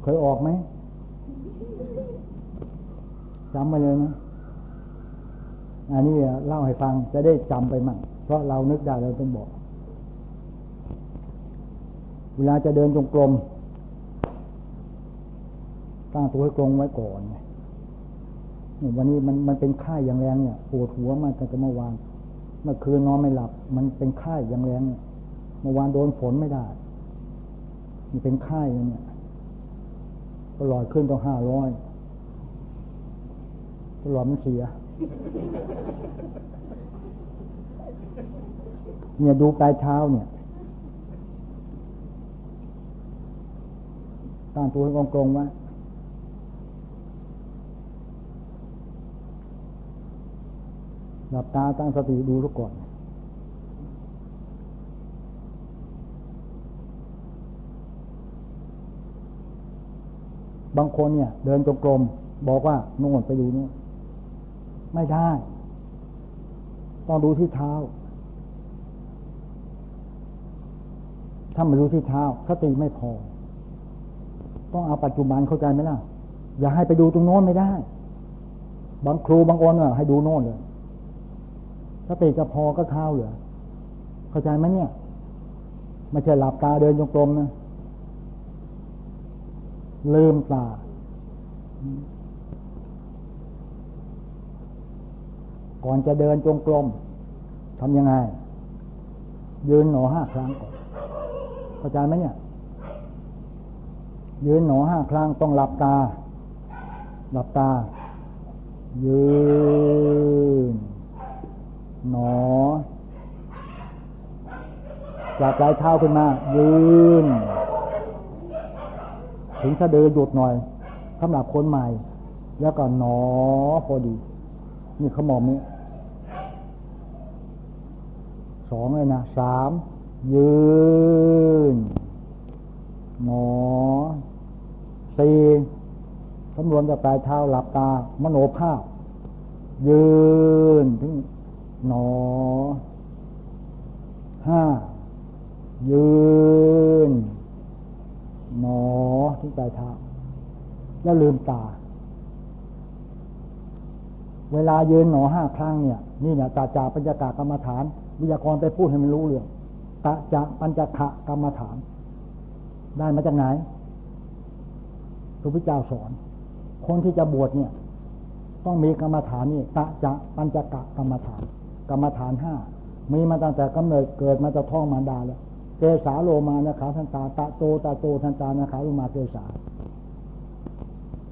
เคยออกไหมจำไปเลยนะอันนี้เล่าให้ฟังจะได้จำไปมั่งเพราะเรานึกได้เราต้องบอก เวลาจะเดินจงกรมตั้งตัวให้ตรงไว้ก่อนวันนี้มันมันเป็นไข้อย่างแรงเนี่ยปวดหัวมากตั้งแต่เมื่อวาน เมื่อคืนนอนไม่หลับ มันเป็นไข้อย่างแรงเนี่ยเมื่อวานโดนฝนไม่ได้มีเป็นไข้เนี่ยตลอดขึ้นต้องห้าร้อยตลอดมันเสีย เนี่ยดูปลายเท้าเนี่ย ตั้งตัวกลงๆไว้หลับตาตั้งสติดูทุกก่อน บางคนเนี่ย เดินจงกรมบอกว่าโน่นไปดูนู่นไม่ได้ ต้องดูที่เท้า ถ้าไม่รู้ที่เท้าสติไม่พอ ต้องเอาปัจจุบันเข้าใจไหมล่ะ อย่าให้ไปดูตรงโน้นไม่ได้ บางครูบางอนอะให้ดูโน่นเลยสติจะพอก็เท้าเหลือเข้าใจไหมเนี่ยไม่ใช่หลับตาเดินจงกรมนะลืมตาก่อนจะเดินจงกรมทำยังไง ยืนหนอห้าครั้งก่อนเข้าใจไหมเนี่ย ยืนหนอห้าครั้งต้องหลับตา หลับตา ยืน หนอจากปลายเท้าขึ้นมา ยืน ถึงสะดือหยุดหน่อยสำหรับคนใหม่ แล้วก็หนอพอดี นี่เขามองนี้สองเลยนะสามยืน หนอ สี่สำรวมจากปลายเท้าหลับตา มโนภาพ ยืนถึงหนอห้ายืน หนอที่ปลายเท้า แล้วลืมตา เวลายืนหนอห้าครั้งเนี่ย นี่เนี่ยตาจาปัญจกากรรมฐาน วิทยากรไปพูดให้มันรู้เรื่องตาจะปัญจขะกรรมฐาน ได้มาจากไหน พระพุทธเจ้าสอน คนที่จะบวชเนี่ย ต้องมีกรรมฐานนี่ตะจะปัญจกะกรรมฐาน กรรมฐานห้ามีมาตั้งแต่กำเนิดเกิดมาจะท้องมารดาแล้วเกสาโลมานะคะทันตาตะโตตะโตทันตานะคะโลมาเกสา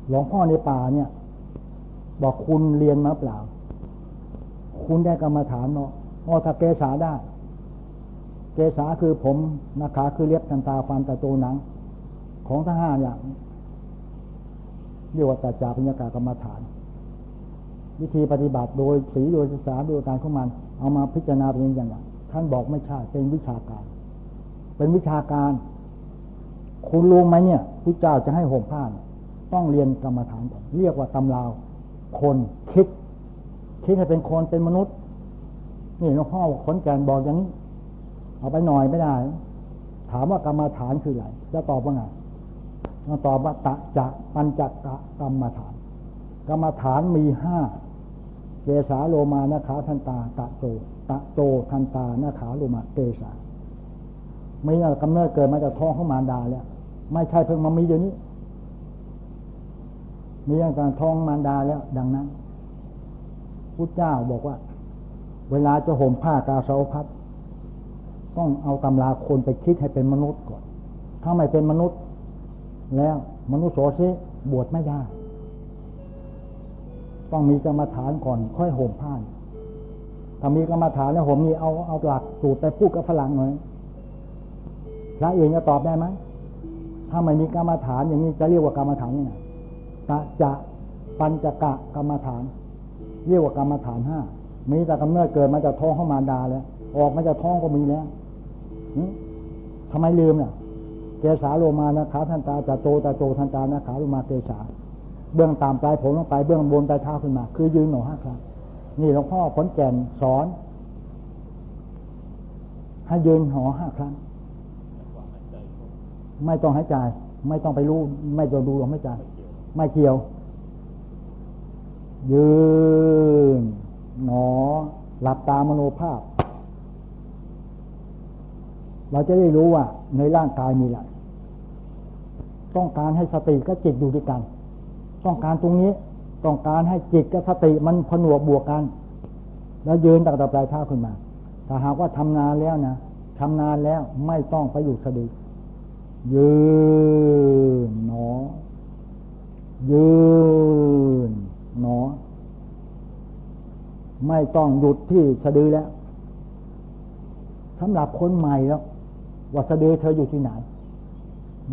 หลวงพ่อในป่าเนี่ย บอกคุณเรียนมาเปล่า คุณได้กรรมฐานเนาะอ๋อถ้าเกษาได้ เกษาคือผมนะคะคือเล็บทันตาฟันตะโตหนัง ของทั้งห้าอย่าง เรียกว่าตัจาปัญากากรรมฐาน วิธีปฏิบัติโดยสีโดยศึกษาโดยการของมัน เอามาพิจารณาเป็นอย่างอย่างท่านบอกไม่ใช่เป็นวิชาการ เป็นวิชาการ คุณรู้ไหมเนี่ยพระเจ้าจะให้ห่มผ้าต้องเรียนกรรมฐานก่อนเรียกว่าตำราคนคิด คิดให้เป็นคนเป็นมนุษย์ นี่หลวงพ่อขนแกนบอกอย่างนี้เอาไปหน่อยไม่ได้ ถามว่ากรรมฐานคืออะไรจะตอบว่าไง ตอบว่าตะจะปัญจกะกรรมฐาน กรรมฐานมีห้าเกสาโลมานาขาทันตา ตะโต ตะโตทันตานาขาโลมาเกสาไม่ใช่กำเนิดเกิดมาจากท้องของมารดาแล้ว ไม่ใช่เพิ่งมามีเดี๋ยวนี้ มีอย่างการท้องมารดาแล้ว ดังนั้นพุทธเจ้าบอกว่า เวลาจะห่มผ้ากาสาวพัดต้องเอาตำราคนไปคิดให้เป็นมนุษย์ก่อน ถ้าไม่เป็นมนุษย์ แล้วมนุษย์โสซิบวชไม่ได้ ต้องมีกรรมฐานก่อนค่อยห่มผ้าถ้ามีกรรมฐานแล้วผมมีเอาเอาหลักสูตรไปพูดกับฝรั่งหน่อยพระเองจะตอบได้ไหมถ้าไม่มีกรรมฐานอย่างนี้จะเรียกว่ากรรมฐานยังไงตะจะปัญจกะกรรมฐาน เรียกว่ากรรมฐานห้ามีแต่กำเนิดเกิดมาจากท้องข้ามาดาแล้ว ออกมาจากท้องก็มีแล้วทำไมลืมเนี่ย เกสาโลมานะขาทันตาจะโตตาโตทันตานะขาโลมาเกสาเบื้องตามปลายผมลงไปเบื้องบนปลายเท้าขึ้นมา คือยืนหนอห้าครั้งนี่หลวงพ่อขนแก่นสอนให้ยืนหอห้าครั้งไม่ต้องหายใจ ไม่ต้องไปรู้ ไม่ต้องดูลมหายใจไม่เกี่ยว ยืนหนอ หลับตามโนภาพ เราจะได้รู้ว่า ในร่างกายมีอะไรต้องการให้สติกับจิตอยู่ด้วยกัน ต้องการตรงนี้ต้องการให้จิตกับสติมันผนวกบวกกัน แล้วยืนตั้งแต่ปลายเท้าขึ้นมา ถ้าหากว่าทำงานแล้วนะทำงานแล้วไม่ต้องไปอยู่สะดือยืนหนอ ยืนหนอ ไม่ต้องหยุดที่สะดือแล้วสำหรับคนใหม่แล้ว ว่าสะดือเธออยู่ที่ไหน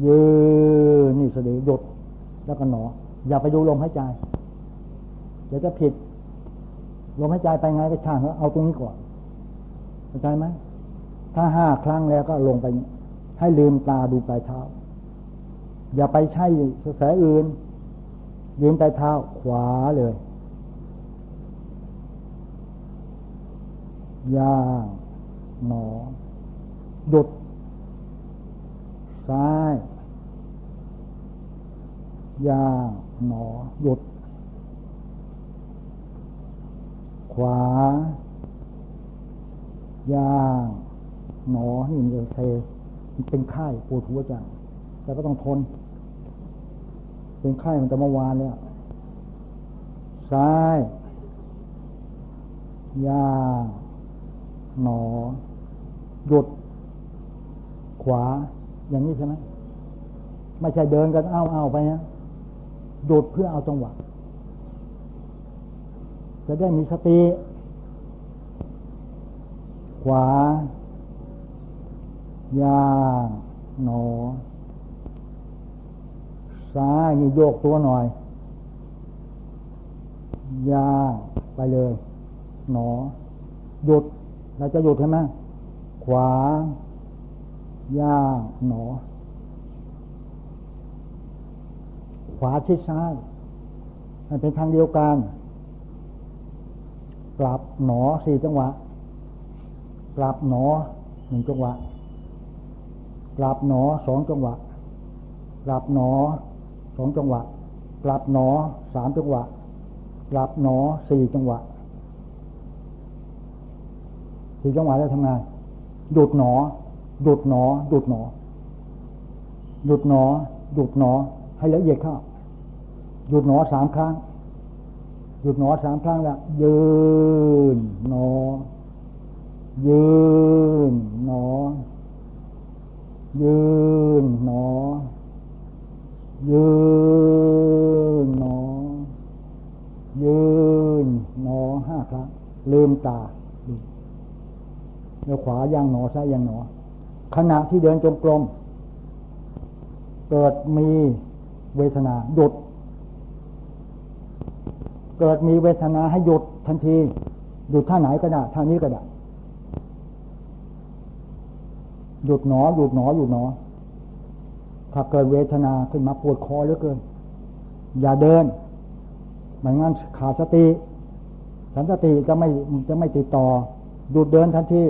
ยืนนี่สะดือหยุดแล้วก็หนอ อย่าไปดูลมหายใจ เดี๋ยวจะผิด ลมหายใจไปไงก็ช่างเอาตรงนี้ก่อนเข้าใจไหมถ้าห้าครั้งแล้วก็ลงไป ให้ลืมตาดูปลายเท้า อย่าไปใช้กระแสอื่น ยืนปลายเท้าขวาเลยย่างหนอหยุด ซ้าย ยางหนอหยุด ขวา ยางหนอนี่มันเซมันเป็นไข้ปวดหัวจังแต่ก็ต้องทน เป็นไข้มันจะเมื่อวานแล้ว ซ้าย ยางหนอหยุด ขวา อย่างนี้ใช่ไหมไม่ใช่เดินกันเอาเอาไปนะหยุดเพื่อเอาจังหวะจะได้มีสติ ขวา ยางหนอ ซ้ายนี่โยกตัวหน่อย ยางไปเลย หนอ หยุด เราจะหยุดใช่ไหมขวา ยาหนอ ขวาชิดซ้ายมันเป็นทางเดียวกันกลับหนอสี่จังหวะกลับหนอหนึ่งจังหวะกลับหนอสองจังหวะกลับหนอสองจังหวะกลับหนอสามจังหวะกลับหนอสี่จังหวะสี่จังหวะแล้วทำงานหยุดหนอ หยุดหนอหยุดหนอหยุดหนอหยุดหนอ ให้ละเอียดเข้าหยุดหนอสามครั้งหยุดหนอสามครั้งแล้วยืนหนอ ยืนหนอ ยืนหนอ ยืนหนอ ยืนหนอห้าครั้งลืมตาแล้วขวาย่างหนอซ้ายย่างหนอ ขณะที่เดินจงกรมเกิดมีเวทนาหยุด เกิดมีเวทนาให้หยุดทันทีหยุดท่าไหนก็ได้ท่านี้ก็ได้หยุดหนอหยุดหนอหยุดหนอ ถ้าเกิดเวทนาขึ้นมาปวดคอเหลือเกิน อย่าเดินไม่งั้นขาดสติ สันสติจะไม่จะไม่ติดต่อหยุดเดินทันที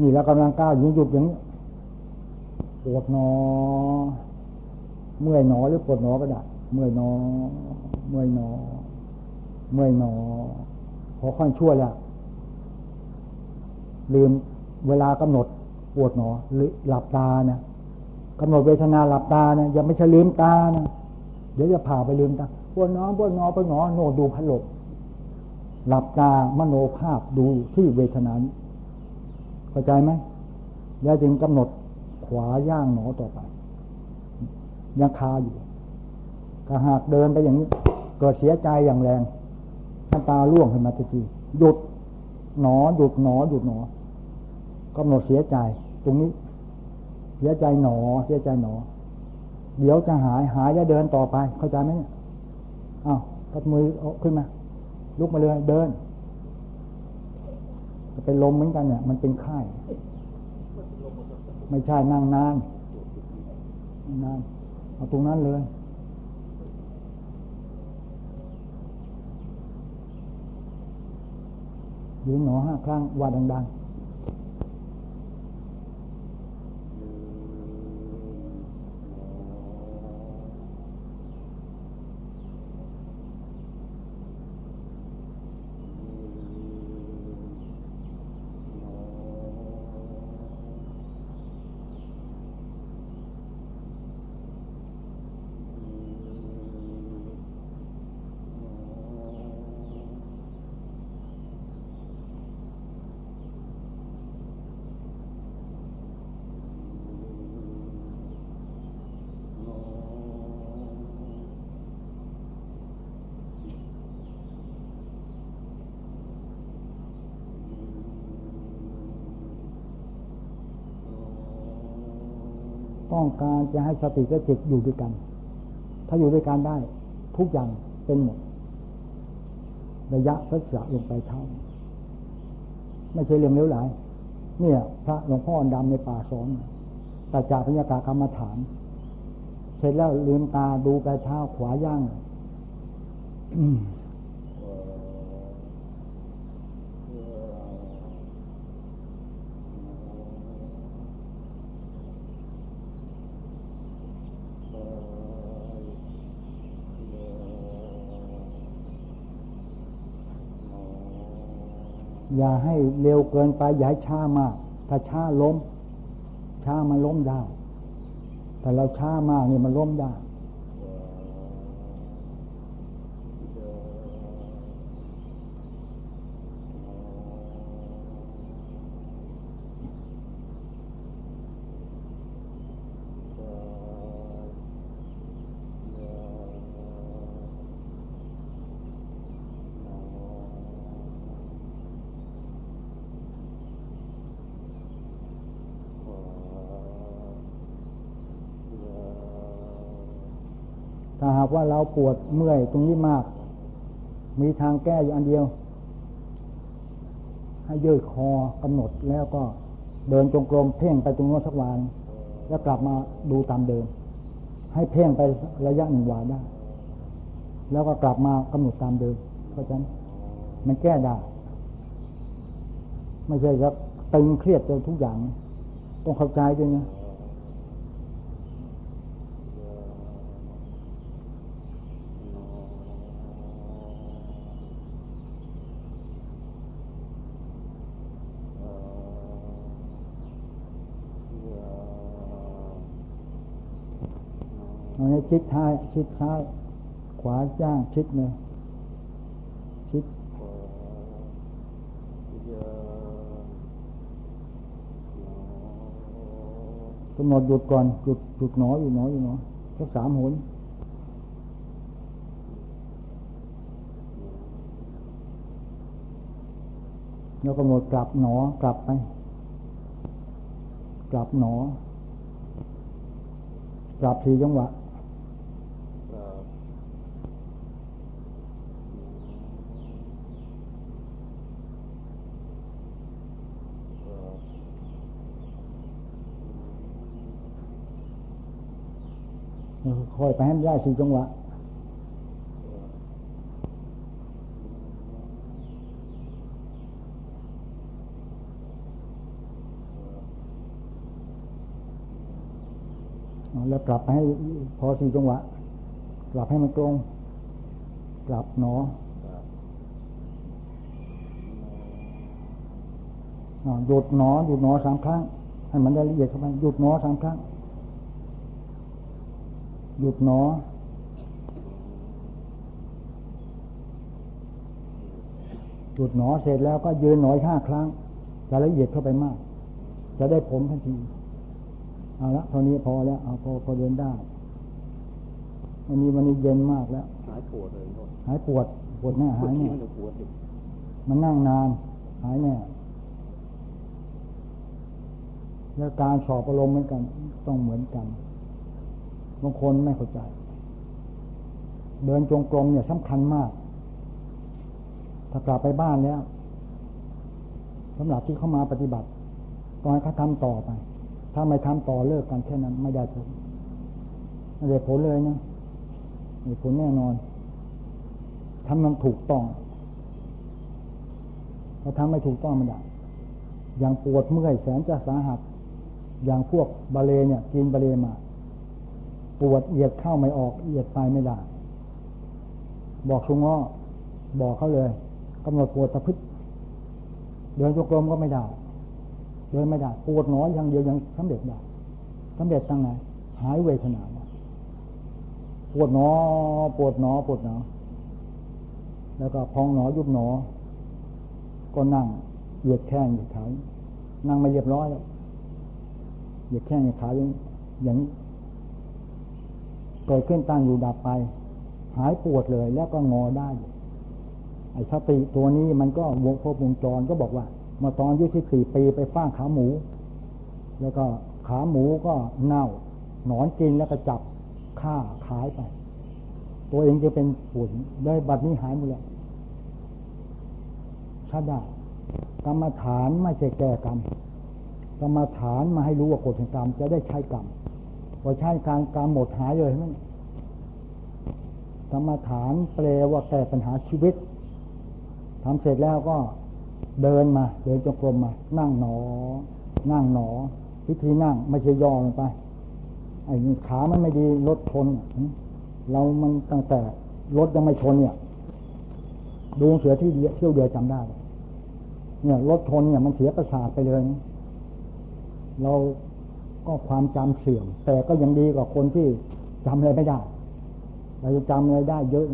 นี่เรากำลังก้าวยิงหยุดอย่างนี้ปวดหนอ เมื่อยหนอหรือปวดหนอก็ได้เมื่อยหนอ เมื่อยหนอ เมื่อยหนอ พอค่อยชั่วแล้วลืมเวลากำหนดปวดหนอหรือหลับตานะกำหนดเวทนาหลับตานะอย่าไม่ใช่ลืมตานะเดี๋ยวจะผ่าไปลืมตาปวดหนอปวดหนอปวดหนอโนดูพัดลมหลับตามโนภาพดูที่เวทนานี้ เข้าใจไหมแล้วจึงกำหนดขวาย่างหนอต่อไป ยังคาอยู่ถ้าหากเดินไปอย่างนี้ เกิดเสียใจอย่างแรงน้ำตาล่วงขึ้นมาทีหยุดหนอหยุดหนอหยุดหนอกำหนดเสียใจ ตรงนี้ เสียใจหนอ เสียใจหนอ เดี๋ยวจะหายหายแล้วเดินต่อไป เข้าใจไหมเนี่ยอ้าวกัดมือขึ้นมาลุกมาเลยเดิน เป็นลมเหมือนกันเนี่ย มันเป็นไข้ไม่ใช่นั่งนานนานเอาตรงนั้นเลยยืนหนอห้าครั้งว่าดัง ๆ ต้องการจะให้สติกับจิตอยู่ด้วยกัน ถ้าอยู่ด้วยกันได้ ทุกอย่างเป็นหมด ระยะสัจลงไปเท่า ไม่ใช่เรื่องเลี้ยวไหลเนี่ย พระหลวงพ่อดำในป่าสอนต่จาพญากากรรมฐาน เสร็จแล้วลืมตาดูไปเท้าขวาย่าง อ ย่าให้เร็วเกินไปอย่าให้ช้ามาก ถ้าช้าล้ม ช้ามันล้มได้ แต่เราช้ามากนี่มันล้มได้ถ้าหาก ว่าเราปวดเมื่อยตรงนี้มาก มีทางแก้อยู่อันเดียว ให้ยืดคอกำหนดแล้วก็เดินจงกรมเพ่งไปตรงโน้นสักวันแล้วกลับมาดูตามเดิม ให้เพ่งไประยะหนึ่งวันได้ แล้วก็กลับมากำหนดตามเดิม เพราะฉะนั้นมันแก้ได้ ไม่ใช่จะตึงเครียดจนทุกอย่าง ต้องเข้าใจด้วยนะ ชิดท้าย ชิดท้าย ขวาจ้างชิดเลยชิดกำหนดหยุดก่อนหยุดหยุดหนออยู่หนออยู่หนอสักสามหนแล้วกำหนดกลับหนอกลับไป กลับหนอกลับทีจังหวะ คอยไปให้ได้สี่จังหวะแล้วกลับให้พอสี่จังหวะกลับให้มันตรงกลับหนอหยุดหนอหยุดหนอสามครั้ง ให้มันได้ละเอียดเข้าไปหยุดหนอสามครั้ง หยุดหนอหยุดหนอเสร็จแล้วก็ยืนหนอยห้าครั้งจะละเอียดเข้าไปมาก จะได้ผลทันที เอาละเท่านี้พอแล้วเอาพอพอเดินได้วันนี้วันนี้เย็นมากแล้ว หายปวดเลยหายปวดปวดแน่หายแน่ปวดมันนั่งนานหายแน่แล้วการสอบอารมณ์เหมือนกัน ต้องเหมือนกัน บางคนไม่เข้าใจ เดินจงกรมเนี่ยสำคัญมาก ถ้ากลับไปบ้านแล้วสำหรับที่เข้ามาปฏิบัติตองให้เขาทำต่อไป ถ้าไม่ทำต่อเลิกกันแค่นั้นไม่ได้ผลไม่ได้ผลเลยนะมีผลแน่นอนทำมันถูกต้องถ้าทำไม่ถูกต้องไม่ได้อย่างปวดเมื่อยแสนจะสาหัส อย่างพวกบาเลเนี่ย กินบาเลมา ปวดเอียดเข้าไม่ออกเอียดไปไม่ได้ บอกชุงอ้อบอกเขาเลยกำหนดปวดตะพึดเดินจงกรมก็ไม่ได้เดินไม่ได้ปวดหนออย่างเดียวยังสำเร็จได้สำเร็จตั้งไหนหายเวทนาปวดหนอ ปวดหนอ ปวดหนอ แล้วก็พองหนอยุบหนอ ก็นั่งเหยียดแข้งเหยียดขานั่งไม่เรียบร้อยแล้วเหยียดแข้งเหยียดขาอย่างอย่าง เกิดขึ้นตั้งอยู่ดับไป หายปวดเลยแล้วก็งอได้ ไอ้สติตัวนี้มันก็วงพบวงจรก็บอกว่ามาตอนอายุที่สี่ปีไปฟ้างขาหมู แล้วก็ขาหมูก็เน่า หนอนกินแล้วก็จับฆ่าขายไป ตัวเองจะเป็นฝุ่นได้บัดนี้หายหมดแล้วชัดได้กรรมฐานไม่ใช่แก้กรรมกรรมฐานมาให้รู้ว่ากฎแห่งกรรมจะได้ใช้กรรม พอใช้การกรรหมดหายเลยใช่ไหมกรรมฐานแปลว่าแก้ปัญหาชีวิตทำเสร็จแล้วก็เดินมา เดินจงกรมมา นั่งหนอ นั่งหนอวิธีนั่งไม่ใช่ย่อลงไปไอ้ขามันไม่ดีรถชนเรามันตั้งแต่รถยังไม่ชนเนี่ย ดูเสือที่เที่ยวเดือจำได้ เนี่ยรถชนเนี่ยมันเสียประสาทไปเลย เรา ก็ความจำเสื่อม แต่ก็ยังดีกว่าคนที่จำอะไรไม่ได้เราจะจำอะไรได้เยอะ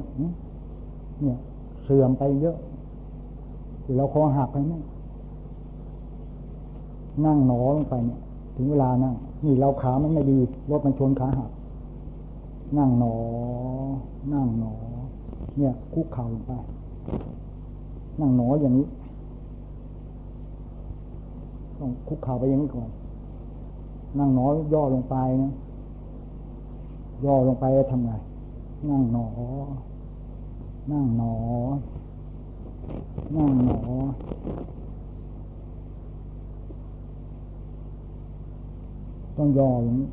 เนี่ย เสื่อมไปเยอะเราคอหักไปไหมนั่งหนอลงไปเนี่ย ถึงเวลานั่งนี่เราขามันไม่ดีรถมันชนขาหัก นั่งหนอ นั่งหนอ เนี่ย คุกเข่าลงไปนั่งหนออย่างนี้ ต้องคุกเข่าไปอย่างนี้ก่อน นั่งหนอย่อลงไปนะย่อลงไปทำไง นั่งหนอ นั่งหนอ นั่งหนอ ต้องย่ออย่างนี้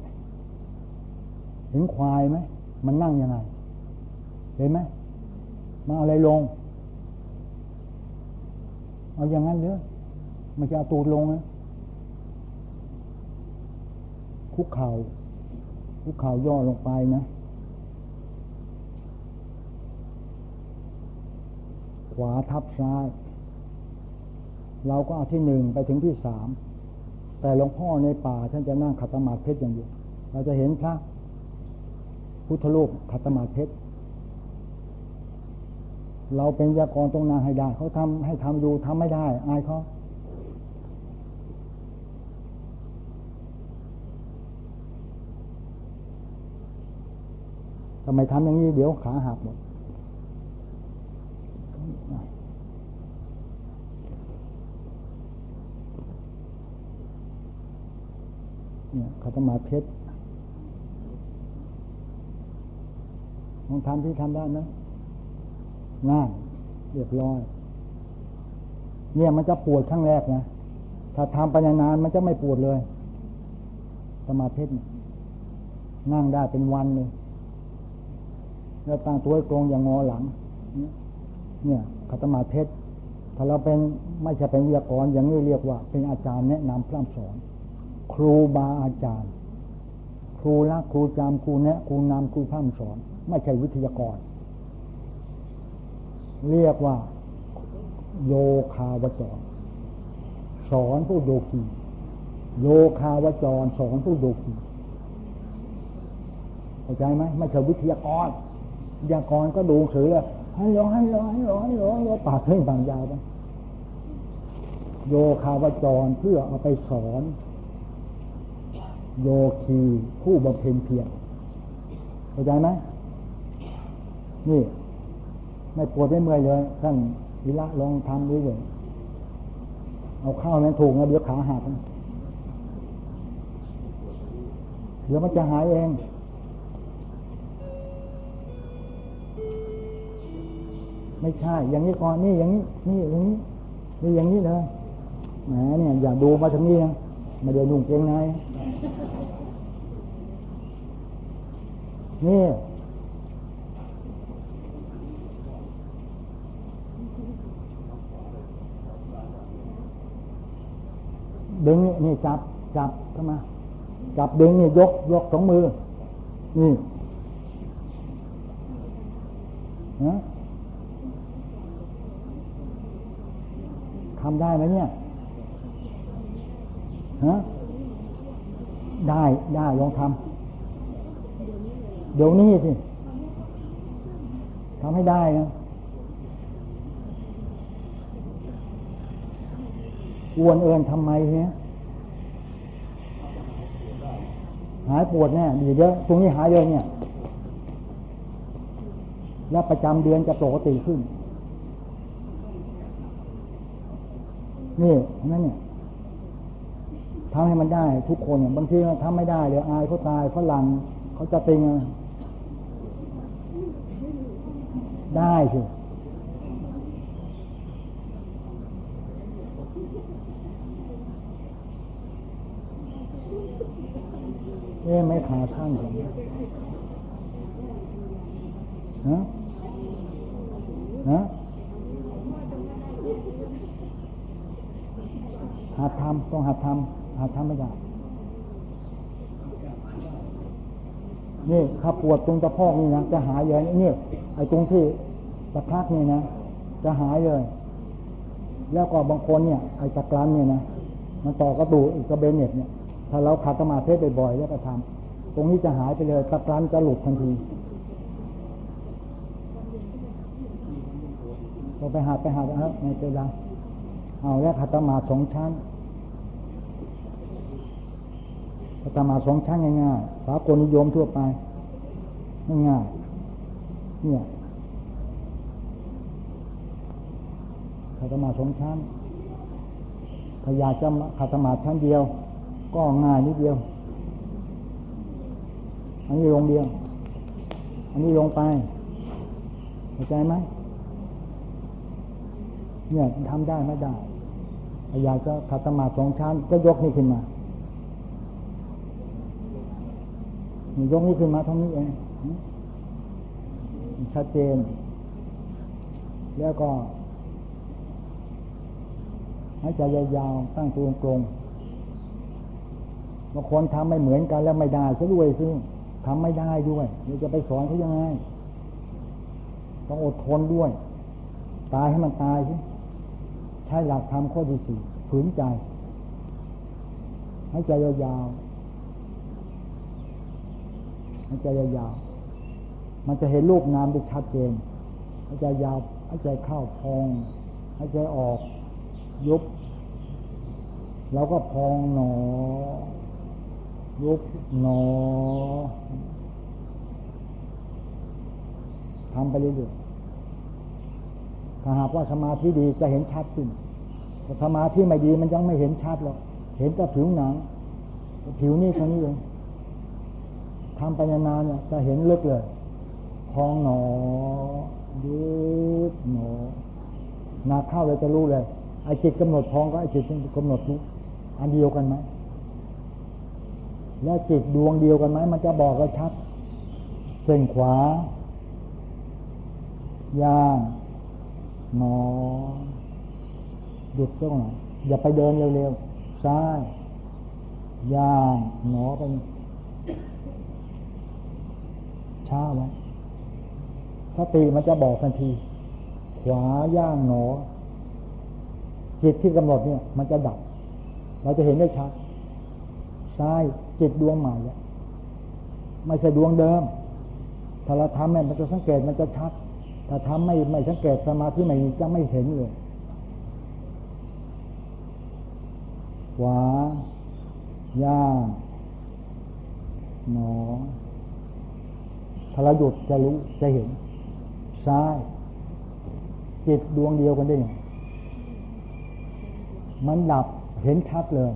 เห็นควายไหม มันนั่งยังไง เห็นไหมมาอะไรลง เอาอย่างนั้นเลยมันจะเอาตูดลงนะ คุกเข่าคุกเข่าย่อลงไปนะขวาทับซ้าย เราก็เอาที่หนึ่งไปถึงที่สามแต่หลวงพ่อในป่าท่านจะนั่งขัตมาเพชรอย่างเดียวเราจะเห็นพระพุทธรูปขัตมาเพชรเราเป็นยากรตรงนาให้ได้เขาทำให้ทำดูทำไม่ได้ อายเขา ทำไมทำอย่างนี้เดี๋ยวขาหักหมดเนี่ยขัตมาเพชรลองทำที่ทำได้ไหมง่ายเรียบร้อย เนี่ยมันจะปวดครั้งแรกนะถ้าทำไปนานมันจะไม่ปวดเลยสมาธินั่งได้เป็นวันเลย แล้วตั้งตัวตรงอย่างงอหลัง เนี่ยขัตมาเพชรถ้าเราเป็นไม่ใช่เป็นวิทยากรอย่างนี้เรียกว่า เป็นอาจารย์แนะนำพร่ำสอน ครูบาอาจารย์ ครูละครูจำครูแนะครูนำครูพร่ำสอน ไม่ใช่วิทยากร เรียกว่า โยคาวจร สอนผู้โยคีโยคาวจรสอนผู้โยคีเข้าใจไหมไม่ใช่วิทยากร ยากรก็ดูสือเลยฮัลโหลฮัลโหลฮัลโหลฮัลโหลโยปากเพ่งบางยาวไปโยคาวจรเพื่อเอาไปสอน โยคีผู้บำเพ็ญเพียรเข้าใจไหมนี่ ไม่ปวดไม่เมื่อยเลยท่านวิระลองทำดูเลยเอาข้าวนั้นถูกนะเดี๋ยวขาหักเดี๋ยวมันจะหายเอง ไม่ใช่ อย่างนี้ก่อนนี่อย่างนี้ นี่อย่างนี้นี่อย่างนี้เลยแหมเนี่ย อย่าดูมาทางนี้นะมาเดี๋ยวนุ่งเกงในนี่ดึงนี่จับจับเข้ามาจับดึงนี่ยกยกสองมือ นี่นะ ทำได้ไหมเนี่ยฮะได้ได้ลองทำเดี๋ยวนี้สิทำให้ได้นะอวนเอินทำไมเนี่ยหายปวดแน่ดีเยอะตรงนี้หายเยอะเนี่ย แล้วประจำเดือนจะปกติขึ้น นี่นั่นเนี่ยทำให้มันได้ทุกคนเนี่ยบางทีทำไม่ได้เดี๋ยวอายเขาตายฝรั่งเขาจะติงอะได้สิเอ๊ไม่ขาท่านผมฮะฮะหัด ทำต้องหัดทำหัดทำไม่ได้นี่ถ้าปวดตรงตะพอกนี่นะจะหายเลยนี่ไอ้ตรงที่ตะพักนี่นะจะหายเลย แล้วก็บางคนเนี่ย ไอ้ตะกรันเนี่ยนะมันต่อกระดูกอีกกระเบนเน็ตเนี่ย ถ้าเราขัดสมาธิบ่อยๆแล้วก็ทำตรงนี้จะหายไปเลยตะกรันจะหลุดทันทีเราไปหาไปหาครับในเวลาเอาแล้วขัดสมาธิสองชั้น ขัดสมาสองชั้นง่ายๆสากลนิยมทั่วไปง่ายๆเนี่ยขัดสมาสองชั้นถ้าอยาจะขัดสมาชั้นเดียว ก็ง่ายนิดเดียว อันนี้ลงเดียว อันนี้ลงไปเข้าใจไหมเนี่ยทำได้ไม่ได้อยากจะขัดสมาสองชั้นก็ยกนี่ขึ้นมานี่ ยกนี่ขึ้นมาเท่านี้เองชัดเจน แล้วก็หายใจยาวๆตั้งตัวตรงบางคนทำไม่เหมือนกันแล้วไม่ได้ซะด้วยซึ่งทำไม่ได้ด้วยเราจะไปสอนเขายังไงต้องอดทนด้วย ตายให้มันตายสิใช้หลักธรรมข้อที่สี่ฝืนใจให้ใจยาวๆ ให้ใจยาวๆมันจะเห็นรูปนามได้ชัดเจนให้ใจยาวให้ใจเข้าพองให้ใจออก ยุบเราก็พองหนอ ยุบหนอทำไปเรื่อยๆถ้าหากว่าสมาธิดีจะเห็นชัดขึ้นแต่สมาธิไม่ดีมันยังไม่เห็นชัดหรอก เห็นแต่ผิวหนัง ผิวนี่เท่านี้เอง ทำปนานๆเนี่ยจะเห็นลึกเลยพองหนอยุบหนอนักเข้าเลยจะรู้เลยไอ้จิตกำหนดพองก็ไอ้จิตกำหนดรู้อันเดียวกันไหมแล้วจิตดวงเดียวกันไหมมันจะบอกกันชัดเส้นขวาย่างหนอหยุดตรงไหนอย่าไปเดินเร็วๆซ้ายย่างหนอไป ช้าไว้สติมันจะบอกทันที ขวาย่างหนอ จิตที่กำหนดเนี่ย มันจะดับ เราจะเห็นได้ชัดซ้ายจิตดวงใหม่ล้วไม่ใช่ดวงเดิม ถ้าเราทำเนี่ยมันจะสังเกตมันจะชัด ถ้าทำไม่ไม่สังเกตสมาธิไม่จะไม่เห็นเลยขวาย่างหนอ ถ้าเราหยุดจะรู้จะเห็น ซ้าย จิตดวงเดียวกันได้ไงมันดับเห็นชัดเลย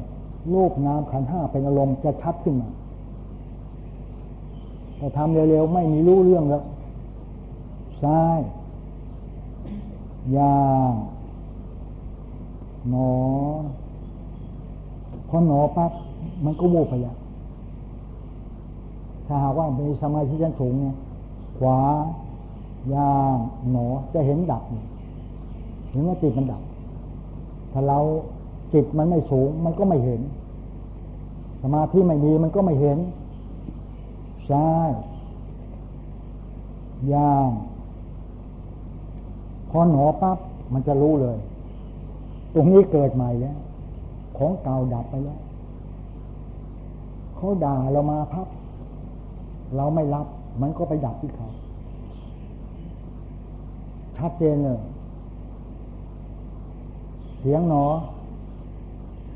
รูปนามขันห้าเป็นอารมณ์จะชัดขึ้นมา แต่ทำเร็วๆ ไม่มีรู้เรื่องแล้วซ้ายยาหนอพอหนอปั๊บมันก็โวไปแล้ว ถ้าหากว่ามีสมาธิชั้นสูงเนี่ยขวายางหนอจะเห็นดับเห็นว่าจิตมันดับ ถ้าเราจิตมันไม่สูง มันก็ไม่เห็น สมาธิไม่ดีมันก็ไม่เห็นซ้ายย่างพอหนอปั๊บมันจะรู้เลย ตรงนี้เกิดใหม่แล้วของเก่าดับไปแล้วเขาด่าเรามาพับ เราไม่รับ มันก็ไปดับที่เขาชัดเจนเลยเสียงหนอ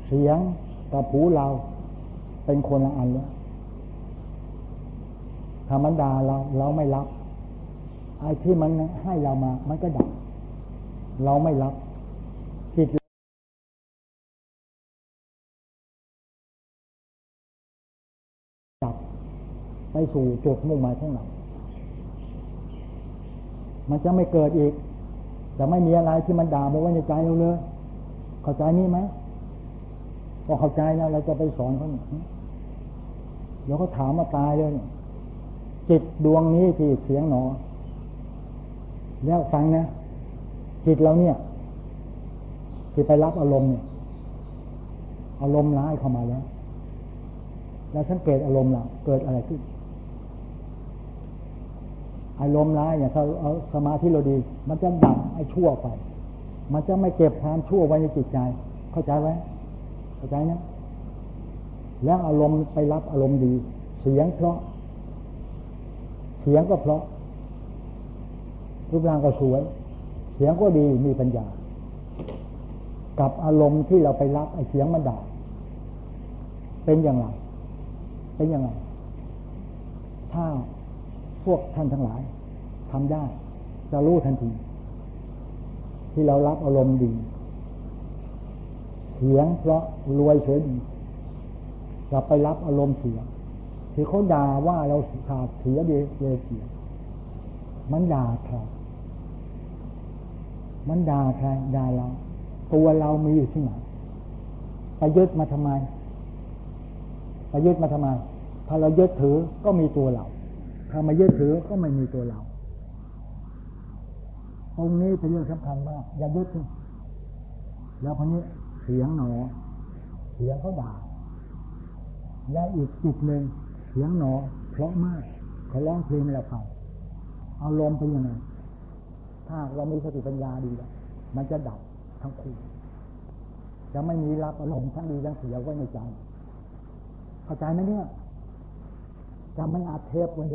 เสียงกับหูเราเป็นคนละอันแล้วถ้ามันด่าเราเราไม่รับไอ้ที่มันให้เรามา มันก็ดับ เราไม่รับ สู่จุดมุ่งหมายของเรา มันจะไม่เกิดอีก จะไม่มีอะไรที่มันด่ามาไว้ในใจเราเลย เข้าใจนี่ไหมก็เข้าใจแล้วเราจะไปสอนเขาเนี่ยเดี๋ยวเขาถามมาตายเลยจิตดวงนี้ที่เสียงหนอ แล้วฟังนะ จิตเราเนี่ย ที่ไปรับอารมณ์เนี่ยอารมณ์ร้ายเข้ามาแล้ว แล้วสังเกตอารมณ์เราเกิดอะไรขึ้น อารมณ์ร้ายเนี่ยถ้าเอาสมาธิเราดี มันจะดับไอ้ชั่วไป มันจะไม่เก็บความชั่วไว้ในจิตใจ เข้าใจไหมเข้าใจนะแล้วอารมณ์ไปรับอารมณ์ดี เสียงเพราะ เสียงก็เพราะรูปร่างก็สวย เสียงก็ดีมีปัญญา กับอารมณ์ที่เราไปรับไอ้เสียงมันด่าเป็นอย่างไร เป็นอย่างไรถ้า วกท่านทั้งหลายทำได้ จะรู้ทันทีที่เรารับอารมณ์ดีเสียงเพราะรวยเฉยดีเราไปรับอารมณ์เสียที่เขาด่าว่าเราขาดเสียเดเเสียมันด่าใครมันด่าใครด่าเรา ตัวเรามีอยู่ที่ไหนไปยึดมาทำไมไปยึดมาทำไม ถ้าเรายึดถือก็มีตัวเรา ถ้ามายึดถือก็ไม่มีตัวเราตรงนี้เป็นเรื่องสำคัญมากอย่ายึดแล้วพอนี้เสียงหนอ เสียงเขาด่าและอีกจุดหนึ่งเสียงหนอ เพราะมากเขาร้องเพลงให้เราเอาลมเป็นยังไงถ้าเรามีสติปัญญาดีแล้วมันจะดับทั้งคู่จะไม่มีรับอารมณ์ทั้งดีทั้งเสียไว้ในใจเข้าใจไหมเนี่ยจะไม่อาเทปไว้ใน